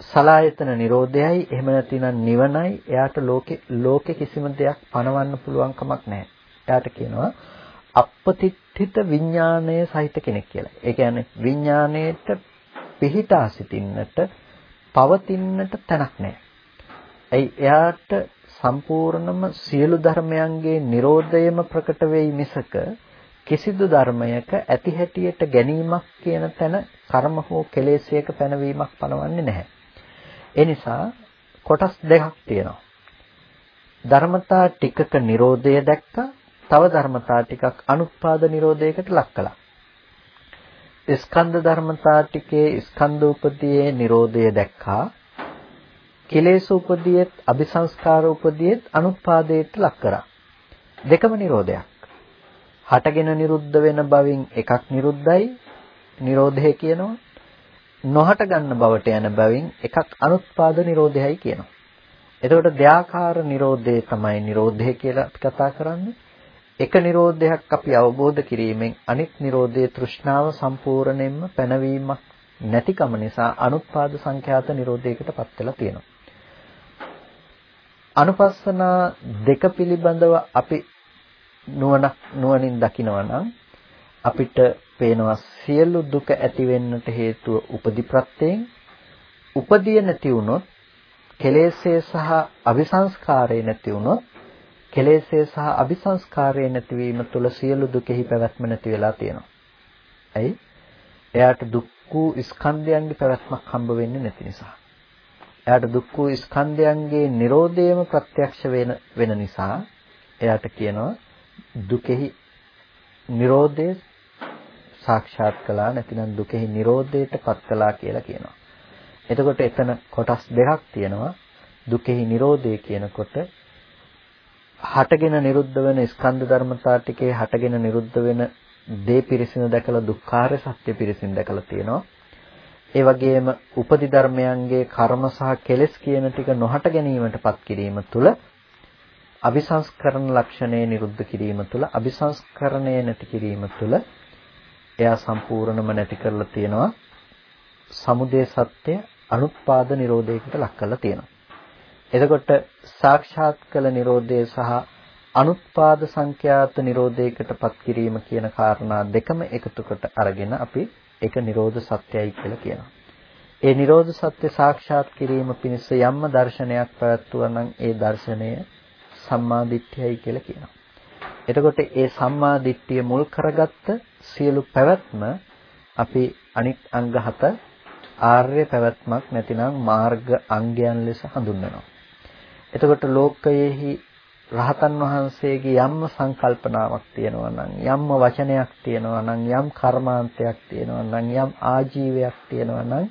සලායතන නිරෝධයයි. එහෙම නැතිනම් නිවනයි. එයාට ලෝකේ ලෝකේ කිසිම දෙයක් පණවන්න පුළුවන් කමක් නැහැ. එයාට කියනවා අපපතිත්ථිත විඥාණය සහිත කෙනෙක් කියලා. ඒ කියන්නේ විඥාණයට පිහිටා සිටින්නට පවතින්නට තැනක් නැහැ. එයි එයාට සම්පූර්ණම සියලු ධර්මයන්ගේ Nirodhayම ප්‍රකට වෙයි මිසක කිසිදු ධර්මයක ඇති හැටියට ගැනීමක් කියන තැන කර්ම හෝ කෙලෙසයක පැනවීමක් පනවන්නේ නැහැ. ඒ නිසා කොටස් දෙකක් තියෙනවා. ධර්මතා ටිකක Nirodhaය දැක්කා තව ධර්මතා ටිකක් අනුත්පාද නිරෝධයකට ලක් කළා. ස්කන්ධ ධර්මතා ටිකේ ස්කන්ධ උපදීයේ නිරෝධය දැක්කා. කෙලෙස් උපදීයේත් අபிසංස්කාර උපදීයේත් අනුත්පාදයට ලක් කරා. දෙකම නිරෝධයක්. හටගෙන නිරුද්ධ වෙන බවින් එකක් නිරුද්ධයි නිරෝධය කියනවා. නොහට ගන්න බවට යන බවින් එකක් අනුත්පාද නිරෝධයයි කියනවා. එතකොට දෙයාකාර නිරෝධය තමයි නිරෝධය කියලා අපි කතා කරන්නේ. එක නිරෝධයක් අපි අවබෝධ කිරීමෙන් අනිත් නිරෝධයේ තෘෂ්ණාව සම්පූර්ණයෙන්ම පැනවීමක් නැතිකම නිසා අනුත්පාද සංඛ්‍යාත නිරෝධයකට පත් වෙලා තියෙනවා. අනුපස්සනා දෙක පිළිබඳව අපි නුවණ නුවණින් දකිනවා නම් අපිට පේනවා සියලු දුක ඇති වෙන්නට හේතුව උපදි ප්‍රත්‍යයෙන් උපදිය නැති වුණොත් කෙලෙස්ය සහ අபிසංස්කාරය නැති වුණොත් කෙලෙස්ය සහ අபிසංස්කාරය නැතිවීම තුළ සියලු දුකෙහි පැවැත්ම නැති වෙලා තියෙනවා. ඇයි? එයාට දුක් වූ ස්කන්ධයන්ගේ පැවැත්මක් හම්බ වෙන්නේ නැති නිසා. එයාට දුක් වූ ස්කන්ධයන්ගේ Nirodhayම ප්‍රත්‍යක්ෂ වෙන වෙන නිසා එයාට කියනවා දුකෙහි Nirodhe සාක්ෂාත් කළා නැතිනම් දුකෙහි Nirodheට පත් කළා කියලා කියනවා. එතකොට එතන කොටස් දෙකක් තියෙනවා. දුකෙහි Nirodhe කියනකොට හටගෙන නිරුද්ධ වෙන ස්කන්ධ ධර්මතා ටිකේ හටගෙන නිරුද්ධ වෙන දේ පිරිසින දැකලා දුක්ඛාර සත්‍ය පිරිසින දැකලා තියෙනවා. ඒ වගේම උපදි ධර්මයන්ගේ කර්ම සහ කෙලෙස් කියන ටික නොහට ගැනීමටපත් කිරීම තුළ අபிසංස්කරණ ලක්ෂණය නිරුද්ධ කිරීම තුළ අபிසංස්කරණය නැති කිරීම තුළ එයා සම්පූර්ණම නැති කරලා තියෙනවා සමුදය සත්‍ය අනුත්පාද නිරෝධයකට ලක් කරලා තියෙනවා. එතකොට සාක්ෂාත් කළ නිරෝධය සහ අනුත්පාද සංඛ්‍යාත නිරෝධයකටපත් කිරීම කියන කාරණා දෙකම එකතු කොට අරගෙන අපි ඒක නිරෝධ සත්‍යයි කියලා කියනවා. ඒ නිරෝධ සත්‍ය සාක්ෂාත් කිරීම පිණිස යම්ම දර්ශනයක් පැවැත්වුවා නම් ඒ දර්ශනය සම්මා දිට්ඨියයි කියලා කියනවා. එතකොට ඒ සම්මා දිට්ඨිය මුල් කරගත්ත සියලු පැවැත්ම අපි අනිත් අංග හත ආර්ය පැවැත්මක් නැතිනම් මාර්ග අංගයන් ලෙස හඳුන්වනවා. එතකොට ලෝකයේහි රහතන් වහන්සේගේ යම්ම සංකල්පනාවක් තියෙනවා නම් යම්ම වචනයක් තියෙනවා නම් යම් කර්මාන්තයක් තියෙනවා නම් යම් ආජීවයක් තියෙනවා නම්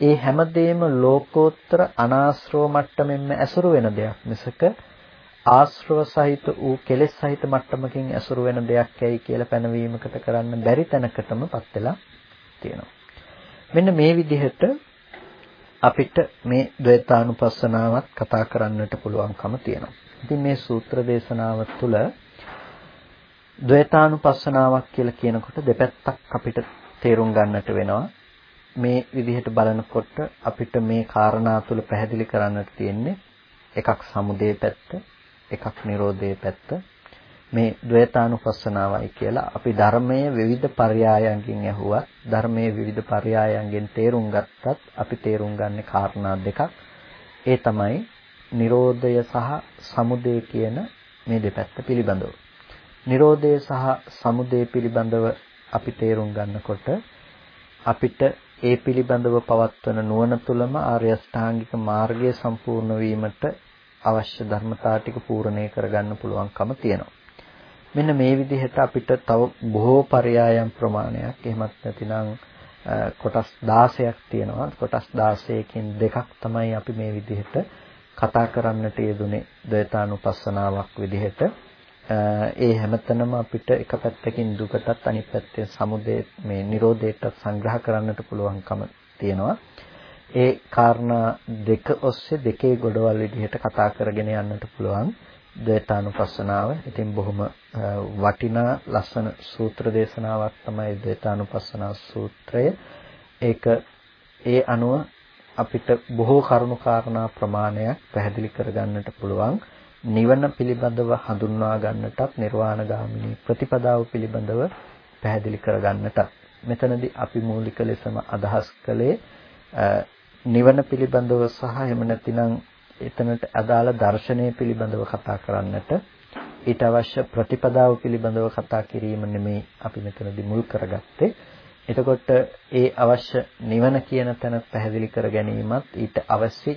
ඒ හැමදේම ලෝකෝත්තර අනාශ්‍රව මට්ටමින්ම ඇසුරු වෙන දෙයක් මිසක ආශ්‍රව සහිත වූ කෙලෙස් සහිත මට්ටමකින් ඇසුරු වෙන දෙයක් ඇයි කියලා පැනවීමකට කරන්න බැරි තැනකටමපත් වෙලා තියෙනවා. මෙන්න මේ විදිහට අපිට මේ ද්වේතානුපස්සනාවත් කතා කරන්නට පුළුවන්කම තියෙනවා. ඉතින් මේ සූත්‍ර දේශනාව තුළ ද්වේතානුපස්සනාවක් කියලා කියනකොට දෙපැත්තක් අපිට තේරුම් ගන්නට වෙනවා. මේ විදිහට බලනකොට අපිට මේ කාරණා තුළ පැහැදිලි කරන්නට තියෙන්නේ එකක් සමුදේ පැත්ත, එකක් නිරෝධයේ පැත්ත. මේ ද්වේතානුපස්සනාවයි කියලා අපි ධර්මයේ විවිධ පర్యాయයන්ගෙන් ඇහුවත් ධර්මයේ විවිධ පర్యాయයන්ගෙන් තේරුම් ගත්තත් අපි තේරුම් ගන්න කාරණා දෙකක් ඒ තමයි Nirodhaya සහ Samudaya කියන මේ දෙපැත්ත පිළිබඳව. Nirodhaya සහ Samudaya පිළිබඳව අපි තේරුම් ගන්නකොට අපිට ඒ පිළිබඳව පවත්වන නුවණ තුළම ආර්ය අෂ්ටාංගික මාර්ගය සම්පූර්ණ වීමට අවශ්‍ය ධර්මතා ටික පූර්ණේ කරගන්න පුළුවන්කම තියෙනවා. මෙන්න මේ විදිහට අපිට තව බොහෝ පරයයන් ප්‍රමාණයක් එහෙමත් නැතිනම් කොටස් 16ක් තියෙනවා. කොටස් 16කින් දෙකක් තමයි අපි මේ විදිහට කතා කරන්නට යෙදුනේ ද්වේතානුපස්සනාවක් විදිහට ඒ හැමතැනම අපිට එක පැත්තකින් දුකටත් අනිත් පැත්තෙන් සමුදේ මේ Nirodheට සංග්‍රහ කරන්නට පුළුවන්කම තියෙනවා. ඒ කාරණා දෙක ඔස්සේ දෙකේ ගොඩවල් විදිහට කතා කරගෙන යන්නට පුළුවන් ද්වේතානුපස්සනාව. ඉතින් බොහොම වටිනා ලස්සන සූත්‍ර දේශනාවක් තමයි ද්වේතානුපස්සනා සූත්‍රය. ඒක ඒ අනුව අපිට බොහෝ කරුණු කාරණා ප්‍රමාණයක් පැහැදිලි කරගන්නට පුළුවන් නිවන පිළිබඳව හඳුන්වා ගන්නටත් නිර්වාණගාමිනී ප්‍රතිපදාව පිළිබඳව පැහැදිලි කරගන්නටත් මෙතනදී අපි මූලික ලෙසම අදහස් කළේ නිවන පිළිබඳව සහ එහෙම නැතිනම් එතනට අදාළ දර්ශනය පිළිබඳව කතා කරන්නට ඊට අවශ්‍ය ප්‍රතිපදාව පිළිබඳව කතා කිරීම නෙමේ අපි මෙතනදී මුල් කරගත්තේ එතකොට ඒ අවශ්‍ය නිවන කියන තැන පැහැදිලි කර ගැනීමත් ඊට අවශ්‍ය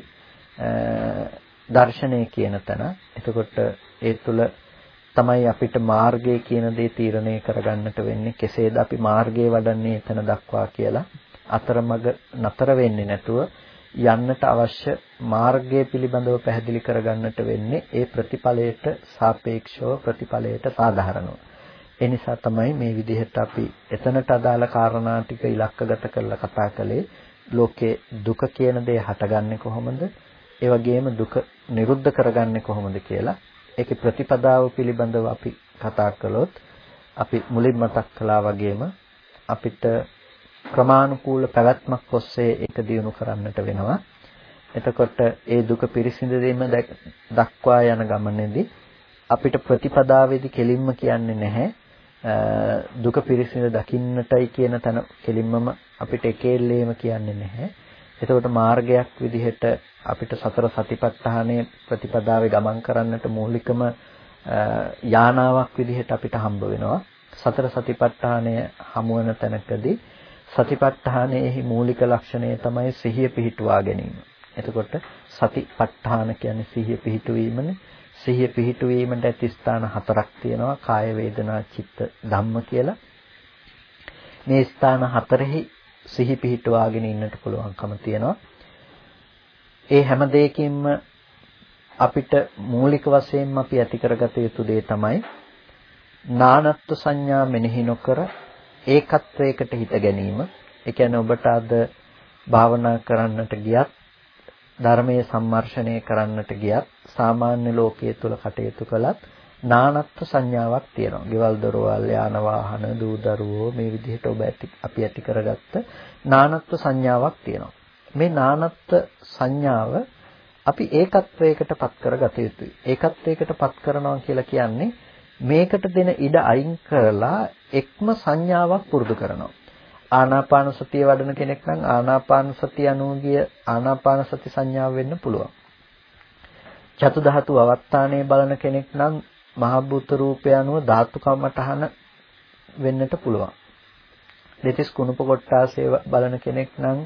දර්ශනය කියන තැන. එතකොට ඒ තුල තමයි අපිට මාර්ගය කියන දේ තීරණය කරගන්නට වෙන්නේ. කෙසේද අපි මාර්ගය වඩන්නේ එතන දක්වා කියලා අතරමඟ නතර වෙන්නේ නැතුව යන්නට අවශ්‍ය මාර්ගය පිළිබඳව පැහැදිලි කරගන්නට වෙන්නේ ඒ ප්‍රතිඵලයට සාපේක්ෂව ප්‍රතිඵලයට සාධාරණව. ඒ නිසා තමයි මේ විදිහට අපි එතනට අදාළ කාරණා ටික ඉලක්කගත කරලා කතා කළේ ලෝකේ දුක කියන දේ හටගන්නේ කොහොමද? ඒ වගේම දුක නිරුද්ධ කරගන්නේ කොහොමද කියලා ඒකේ ප්‍රතිපදාව පිළිබඳව අපි කතා කළොත් අපි මුලින් මතක් කළා වගේම අපිට ක්‍රමානුකූල පැවැත්මක් ඔස්සේ ඒක දියුණු කරන්නට වෙනවා. එතකොට ඒ දුක පිරිසිඳීම දක්වා යන ගමනේදී අපිට ප්‍රතිපදාවේදී කෙලින්ම කියන්නේ නැහැ දුක පිරිසිඳ දකින්නටයි කියන තැන කෙලින්මම අපිට එකෙල්ලේම කියන්නේ නැහැ. එතකොට මාර්ගයක් විදිහට අපිට සතර සතිපට්ඨානයේ ප්‍රතිපදාවේ ගමන් කරන්නට මූලිකම යානාවක් විදිහට අපිට හම්බ වෙනවා. සතර සතිපට්ඨානය හමු වෙන තැනකදී සතිපට්ඨානයේහි මූලික ලක්ෂණය තමයි සිහිය පිහිටුවා ගැනීම. එතකොට සතිපට්ඨාන කියන්නේ සිහිය පිහිටුවීමනේ. සිහිය පිහිටුවීමට ඇති ස්ථාන හතරක් තියෙනවා. කාය වේදනා චිත්ත ධම්ම කියලා. මේ ස්ථාන හතරෙහි සිහි පිහිටුවාගෙන ඉන්නට පුළුවන්කම තියෙනවා. ඒ හැම දෙයකින්ම අපිට මූලික වශයෙන්ම අපි ඇති කරගත යුතු දේ තමයි නානත්ව සංඥා මෙනෙහි නොකර ඒකත්වයකට හිත ගැනීම. ඒ කියන්නේ ඔබට අද භාවනා කරන්නට ගියත් ධර්මයේ සම්මර්ෂණය කරන්නට ගියත් සාමාන්‍ය ලෝකයේ තුල කටයුතු කළත් නානත්ව සංඥාවක් තියෙනවා. ගෙවල් දොරවල් යාන වාහන දූ දරුවෝ මේ විදිහට ඔබ ඇති අපි ඇති කරගත්ත නානත්ව සංඥාවක් තියෙනවා. මේ නානත්ව සංඥාව අපි ඒකත්වයකට පත් කරගත යුතුයි. ඒකත්වයකට පත් කරනවා කියලා කියන්නේ මේකට දෙන ඉඩ අයින් කරලා එක්ම සංඥාවක් පුරුදු කරනවා. ආනාපාන සතිය වඩන කෙනෙක් නම් ආනාපාන සතිය අනුගිය ආනාපාන සති සංඥාව වෙන්න පුළුවන්. චතු ධාතු අවස්ථානයේ බලන කෙනෙක් නම් මහ භූත රූපය අනුව ධාතු කම්මඨහන වෙන්නට පුළුවන්. දෙතිස් කුණප කොටාසේ බලන කෙනෙක් නම්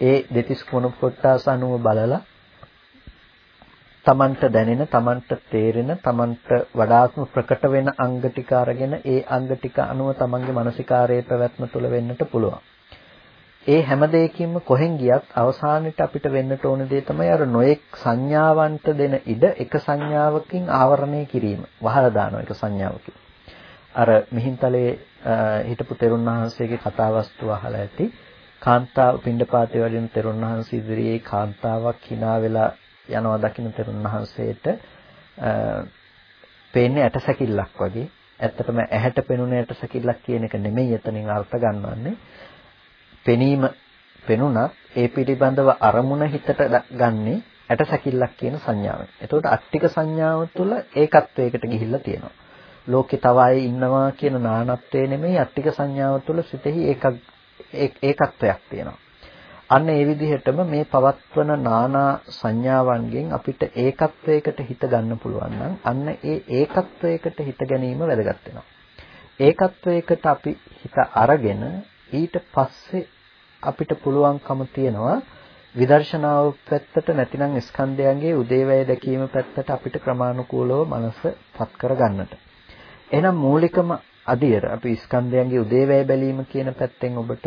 ඒ දෙතිස් කුණප කොටාස අනුව බලලා තමන්ට දැනෙන තමන්ට තේරෙන තමන්ට වඩාත්ම ප්‍රකට වෙන අංග ටික අරගෙන ඒ අංග ටික අනුව තමන්ගේ මානසිකාරයේ පැවැත්ම තුළ වෙන්නට පුළුවන්. ඒ හැම දෙයකින්ම කොහෙන් ගියත් අවසානයේට අපිට වෙන්නට ඕන දේ තමයි අර නොඑක් සංඥාවන්ට දෙන ඉඩ එක සංඥාවකින් ආවරණය කිරීම. වහලා දානවා එක සංඥාවකින්. අර මිහින්තලේ හිටපු තෙරුන් වහන්සේගේ කතාවස්තුව අහලා ඇති. කාන්තාව පිණ්ඩපාතේ වඩින තෙරුන් වහන්සේ ඉදිරියේ කාන්තාවක් hina වෙලා යනවා දකින්න තෙරුන් වහන්සේට පේන්නේ ඇටසැකිල්ලක් වගේ. ඇත්තටම ඇහැට පෙනුන ඇටසැකිල්ලක් කියන එක නෙමෙයි එතනින් අර්ථ ගන්නවන්නේ. පෙනීම පෙනුණත් ඒ පිළිබඳව අරමුණ හිතට ගන්නේ ඇටසැකිල්ලක් කියන සංඥාවෙන්. එතකොට අට්ටික සංඥාව තුළ ඒකත්වයකට ගිහිල්ලා තියෙනවා. ලෝකේ තව අය ඉන්නවා කියන නානත්වය නෙමෙයි අට්ටික සංඥාව තුළ සිතෙහි ඒකක් ඒකත්වයක් තියෙනවා. අන්න ඒ විදිහටම මේ පවත්වන නානා සංඥාවන්ගෙන් අපිට ඒකත්වයකට හිත ගන්න පුළුවන් නම් අන්න ඒ ඒකත්වයකට හිත ගැනීම වැදගත් වෙනවා. ඒකත්වයකට අපි හිත අරගෙන ඊට පස්සේ අපිට පුළුවන්කම තියනවා විදර්ශනාව පැත්තට නැතිනම් ස්කන්ධයන්ගේ උදේවැය දැකීම පැත්තට අපිට ක්‍රමානුකූලව මනස පත් කරගන්නට. එහෙනම් මූලිකම අදියර අපි ස්කන්ධයන්ගේ උදේවැය බැලීම කියන පැත්තෙන් ඔබට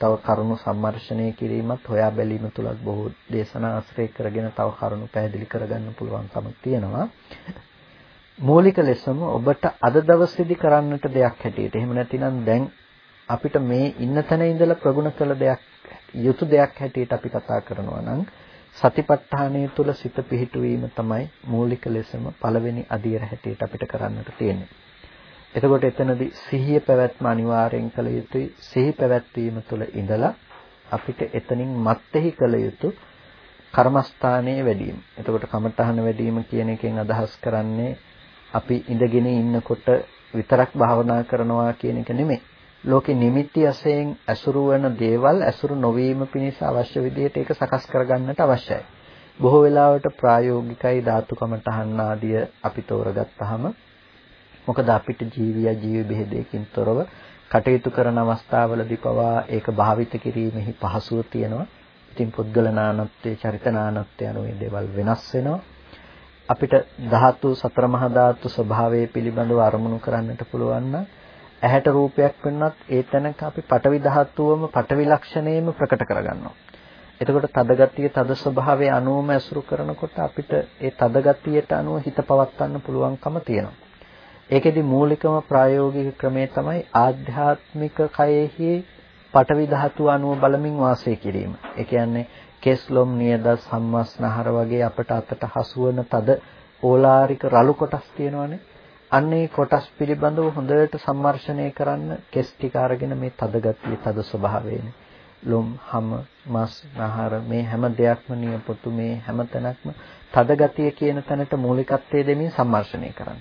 තව කරුණු සම්මර්ෂණය කිරීමත් හොයා බැලීම තුලත් බොහෝ දේශනා ආශ්‍රය කරගෙන තව කරුණු පැහැදිලි කරගන්න පුළුවන්කම තියෙනවා. මූලික ලෙසම ඔබට අද දවසේදී කරන්නට දෙයක් හැටියට එහෙම නැතිනම් දැන් අපිට මේ ඉන්න තැන ඉඳලා ප්‍රගුණ කළ දෙයක් යුතු දෙයක් හැටියට අපි කතා කරනවා නම් සතිපට්ඨානය තුල සිත පිහිටුවීම තමයි මූලික ලෙසම පළවෙනි අදියර හැටියට අපිට කරන්නට තියෙන්නේ. එතකොට එතනදී සිහිය පැවැත්ම අනිවාර්යෙන් කළ යුතුයි. සිහි පැවැත්වීම තුළ ඉඳලා අපිට එතනින් මත්ෙහි කළ යුතු කර්මස්ථානයේ වැඩිම. එතකොට කමඨහන වැඩිම කියන එකෙන් අදහස් කරන්නේ අපි ඉඳගෙන ඉන්නකොට විතරක් භාවනා කරනවා කියන එක නෙමෙයි. ලෝකෙ නිමිති වශයෙන් ඇසුරු වෙන දේවල් ඇසුරු නොවීම පිණිස අවශ්‍ය විදිහට ඒක සකස් කරගන්නට අවශ්‍යයි. බොහෝ වෙලාවට ප්‍රායෝගිකයි ධාතු කමඨහන් ආදිය අපි තෝරගත්තාම මොකද අපිට ජීවිය ජීවි බෙහෙදයකින් තොරව කටයුතු කරන අවස්ථාවලදී පවා ඒක භාවිත කිරීමෙහි පහසුව තියෙනවා. ඉතින් පුද්ගල නානත්වයේ චරිත නානත්වය අනුව මේ දේවල් වෙනස් වෙනවා. අපිට ධාතු සතර මහා ධාතු ස්වභාවය පිළිබඳව අරමුණු කරන්නට පුළුවන් නම් ඇහැට රූපයක් වෙනවත් ඒ තැනක අපි පටවි ධාතුවම පටවි ලක්ෂණයම ප්‍රකට කරගන්නවා. එතකොට තද ගතිය තද ස්වභාවය අනුවම ඇසුරු කරනකොට අපිට ඒ තද ගතියට අනුව හිත පවත්වන්න පුළුවන්කම තියෙනවා. ඒකෙදි මූලිකම ප්‍රායෝගික ක්‍රමය තමයි ආධ්‍යාත්මික කයෙහි පටවි ධාතු අණුව බලමින් වාසය කිරීම. ඒ කියන්නේ කෙස්ලොම් නියද සම්මස්නහර වගේ අපට අතට හසුවන තද ඕලාරික රළු කොටස් තියෙනවානේ. අන්නේ කොටස් පිළිබඳව හොඳට සම්මර්ෂණය කරන්න කෙස් ටික අරගෙන මේ තද ගතිය තද ස්වභාවයනේ ලොම් හම මස් නහර මේ හැම දෙයක්ම නියපොතු මේ හැම තැනක්ම තද ගතිය කියන තැනට මූලිකත්වයේ දෙමින් සම්මර්ෂණය කරන්න.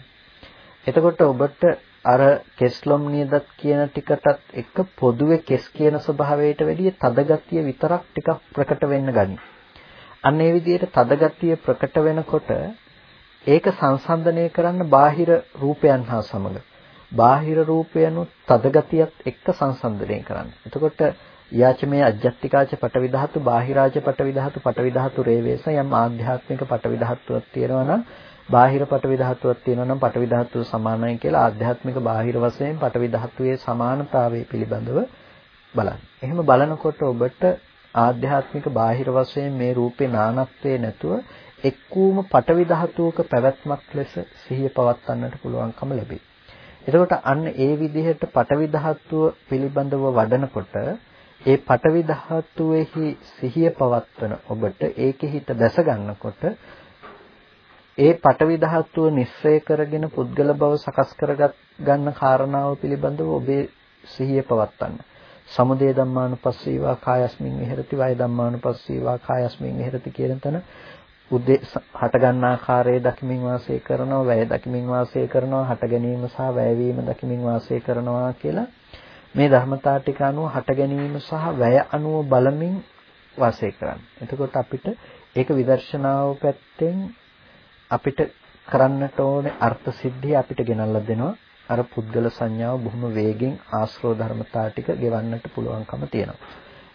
එතකොට ඔබට අර කෙස්ලොම් නියදත් කියන ටිකටත් එක්ක පොදුවේ කෙස් කියන ස්වභාවයට වැඩිය තද ගතිය විතරක් ටිකක් ප්‍රකට වෙන්න ගනි. අන්න ඒ විදිහට තද ගතිය ප්‍රකට වෙනකොට ඒක සංසන්දනය කරන්න බාහිර රූපයන් හා සමග බාහිර රූපයනුත් තද ගතියත් එක්ක සංසන්දනය කරන්න. එතකොට යාචමේ අජ්ජත්තිකාච පටවි ධාතු බාහිරාච පටවි ධාතු පටවි ධාතු රේවේස යම් ආධ්‍යාත්මික පටවි ධාතුවක් තියෙනවා නම් බාහිර පටවි ධාතුවක් තියෙනවා නම් පටවි ධාතුව සමානයි කියලා ආධ්‍යාත්මික බාහිර වශයෙන් පටවි ධාතුවේ සමානතාවය පිළිබඳව බලන්න. එහෙම බලනකොට ඔබට ආධ්‍යාත්මික බාහිර වශයෙන් මේ රූපේ නානත්වයේ නැතුව එක්කූම පටවි ධාතුවක පැවැත්මක් ලෙස සිහිය පවත්වන්නට පුළුවන්කම ලැබේ. එතකොට අන්න ඒ විදිහට පටවි ධාතුව පිළිබඳව වඩනකොට ඒ පටවි ධාතුවේහි සිහිය පවත්වන ඔබට ඒකේ හිත දැස ගන්නකොට ඒ පටවි ධාතුව නිස්සය කරගෙන පුද්ගල බව සකස් කරගත් ගන්න කාරණාව පිළිබඳව ඔබේ සිහිය පවත්වන්න. සමුදය ධම්මානුපස්සීවා කායස්මින් විහෙරති වය ධම්මානුපස්සීවා කායස්මින් විහෙරති කියන තැන උදේ හට ගන්න ආකාරය දකිමින් වාසය කරනවා වැය දකිමින් වාසය කරනවා හට ගැනීම සහ වැයවීම දකිමින් වාසය කරනවා කියලා මේ ධර්මතා ටික අනුව හට ගැනීම සහ වැය අනුව බලමින් වාසය කරන්න. එතකොට අපිට ඒක විදර්ශනාව පැත්තෙන් අපිට කරන්නට ඕනේ අර්ථ සිද්ධිය අපිට ගෙනල්ලා දෙනවා. අර පුද්ගල සංඥාව බොහොම වේගෙන් ආශ්‍රව ධර්මතා ටික ගෙවන්නට පුළුවන්කම තියෙනවා.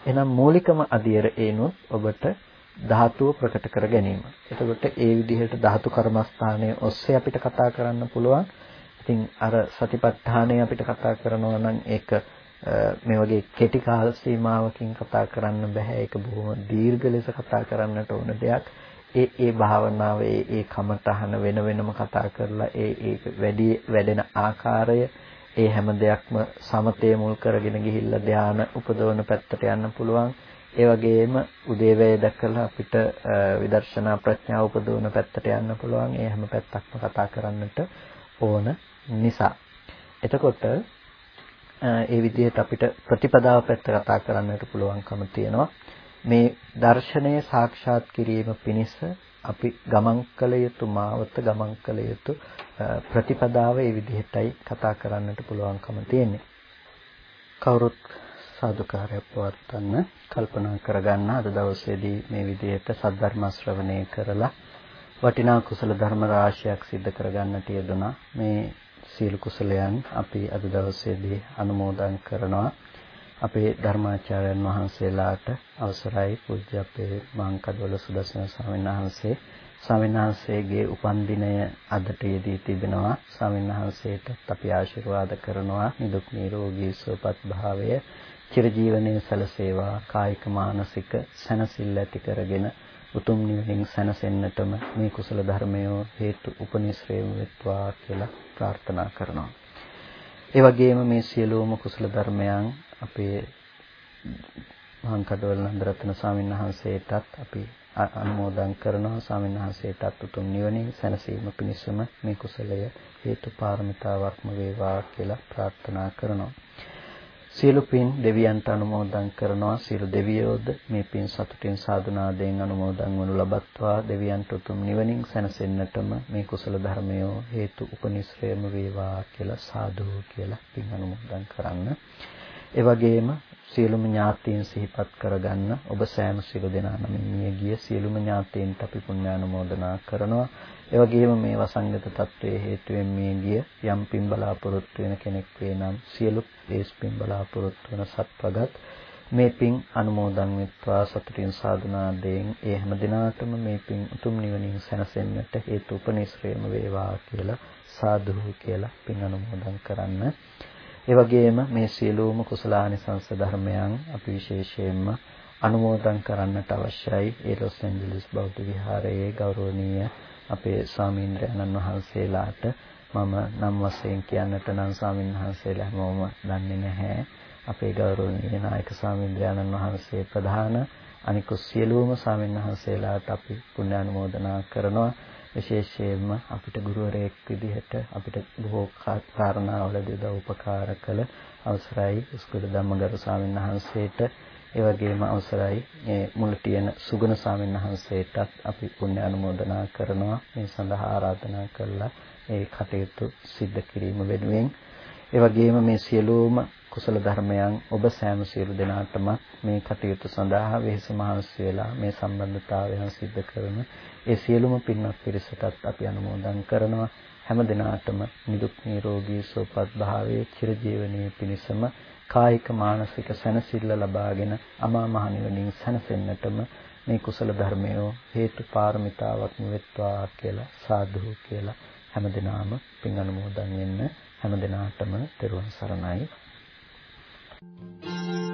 එහෙනම් මූලිකම අධියර ඒනොත් ඔබට ධාතුව ප්‍රකට කර ගැනීම. එතකොට ඒ විදිහට ධාතු කර්මස්ථානයේ ඔස්සේ අපිට කතා කරන්න පුළුවන්. ඉතින් අර සතිපට්ඨානය අපිට කතා කරනවා නම් ඒක මේ වගේ කෙටි කාල සීමාවකින් කතා කරන්න බෑ. ඒක බොහොම දීර්ඝ ලෙස කතා කරන්නට ඕන දෙයක්. ඒ ඒ භාවනාව ඒ ඒ කමතහන වෙන වෙනම කතා කරලා ඒ ඒ වැඩි වැඩෙන ආකාරය ඒ හැම දෙයක්ම සමතේ මුල් කරගෙන ගිහිල්ලා ධාන උපදවන පැත්තට යන්න පුළුවන්. ඒ වගේම උදේවැය දැකලා අපිට විදර්ශනා ප්‍රඥාව උපදවන පැත්තට යන්න පුළුවන්. ඒ හැම පැත්තක්ම කතා කරන්නට ඕන නිසා. එතකොට ඒ විදිහට අපිට ප්‍රතිපදාව පැත්ත කතා කරන්නට පුළුවන්කම තියෙනවා. මේ දර්ශනය සාක්ෂාත් කිරීම පිණිස අපි ගමන් කළ යුතු මාවත ගමන් කළ යුතු ප්‍රතිපදාව ඒ විදිහටයි කතා කරන්නට පුළුවන්කම තියෙන්නේ. කවුරුත් සාදුකාරය පවත්වන්න කල්පනා කරගන්න අද දවසේදී මේ විදිහට සද්ධර්ම ශ්‍රවණය කරලා වටිනා කුසල ධර්ම රාශියක් සිද්ධ කරගන්නට යෙදුනා. මේ සීල කුසලයන් අපි අද දවසේදී අනුමෝදන් කරනවා. අපේ ධර්මාචාර්යන් වහන්සේලාට අවසරයි. පූජ්‍ය අපේ මාංකඩවල සුදස්සන ස්වාමීන් වහන්සේ. ස්වාමීන් වහන්සේගේ උපන්දිනය අදට යෙදී තිබෙනවා. ස්වාමීන් වහන්සේට අපි ආශිර්වාද කරනවා. නිදුක් නිරෝගී සුවපත් භාවය චිරජීවනයේ සැලසේවා. කායික මානසික සැනසෙල්ල ඇති කරගෙන උතුම් නිවනින් සැනසෙන්නටම මේ කුසල ධර්මය හේතු උපනිශ්‍රේම වෙත්වා කියලා ප්‍රාර්ථනා කරනවා. ඒ වගේම මේ සියලුම කුසල ධර්මයන් අපේ මහාන්කඩවල නන්දරත්න ස්වාමීන් වහන්සේටත් අපි අනුමෝදන් කරනවා ස්වාමීන් වහන්සේටත් උතුම් නිවනින් සැනසීම පිණිසම මේ කුසලය හේතු පාරමිතාවක්ම වේවා කියලා ප්‍රාර්ථනා කරනවා. සියලු පින් දෙවියන්ට අනුමෝදන් කරනවා සියලු දෙවියෝද මේ පින් සතුටින් සාදුනාදයෙන් අනුමෝදන් වනු ලබත්වා දෙවියන්ට උතුම් නිවනින් සැනසෙන්නටම මේ කුසල ධර්මය හේතු උපනිශ්‍රේම වේවා කියලා සාදු කියලා පින් අනුමෝදන් කරන්න. ඒ වගේම සියලුම ඥාතීන් සිහිපත් කරගන්න ඔබ සෑම සියලු දෙනා නමින් මිය ගිය සියලුම ඥාතීන්ට අපි පුණ්‍යානුමෝදනා කරනවා. ඒ වගේම මේ වසංගත තත්වයේ හේතුවෙන් මේ ගිය යම් පින් බලාපොරොත්තු වෙන කෙනෙක් වේ නම් සියලු ඒස් පින් බලාපොරොත්තු වෙන සත්වගත් මේ පින් අනුමෝදන් වෙත්වා සතුටින් සාදුනාදයෙන් ඒ හැම දිනාටම මේ පින් උතුම් නිවනින් සැනසෙන්නට හේතු උපනිශ්‍රේම වේවා කියලා සාදු කියලා පින් අනුමෝදන් කරන්න. ඒ වගේම මේ සියලුම කුසලානිසංස ධර්මයන් අපි විශේෂයෙන්ම අනුමෝදන් කරන්නට අවශ්‍යයි ඒ ලොස් ඇන්ජලිස් බෞද්ධ විහාරයේ ගෞරවනීය අපේ ස්වාමීන්ද්‍රයන්න් වහන්සේලාට මම නම් වශයෙන් කියන්නට නම් ස්වාමීන් වහන්සේලා හැමෝම දන්නේ නැහැ. අපේ ගෞරවනීය නායක ස්වාමීන්ද්‍රයන්න් වහන්සේ ප්‍රධාන අනිකුත් සියලුම ස්වාමීන් වහන්සේලාට අපි පුණ්‍යානුමෝදනා කරනවා. විශේෂයෙන්ම අපිට ගුරුවරයෙක් විදිහට අපිට බොහෝ කාරණාවලදී උදව් උපකාර කළ අවසරයි උස්කුල ධම්මගරු ස්වාමීන් වහන්සේට ඒ වගේම අවසරයි. මේ මුලටියන සුගුණ ස්වාමීන් වහන්සේටත් අපි පුණ්‍ය අනුමෝදනා කරනවා. මේ සඳහා ආරාධනා කළා ඒ කටයුතු සිද්ධ කිරීම වෙනුවෙන්. ඒ වගේම මේ සියලුම කුසල ධර්මයන් ඔබ සෑම සියලු දෙනාටම මේ කටයුතු සඳහා වෙහෙස මහන්සි වෙලා මේ සම්බන්ධතාවයන් සිද්ධ කරන ඒ සියලුම පින්වත් පිරිසටත් අපි අනුමෝදන් කරනවා. හැම දිනාටම නිදුක් නිරෝගී සුවපත් භාවයේ චිරජීවනයේ පිණසම කායික මානසික සැනසෙල්ල ලබාගෙන අමා මහ නිවනින් සැනසෙන්නටම මේ කුසල ධර්මය හේතු පාරමිතාවක් වෙත්වා කියලා සාදු කියලා හැම දිනාම පින් අනුමෝදන් වෙන්න හැම දිනාටම තෙරුවන් සරණයි Thank you.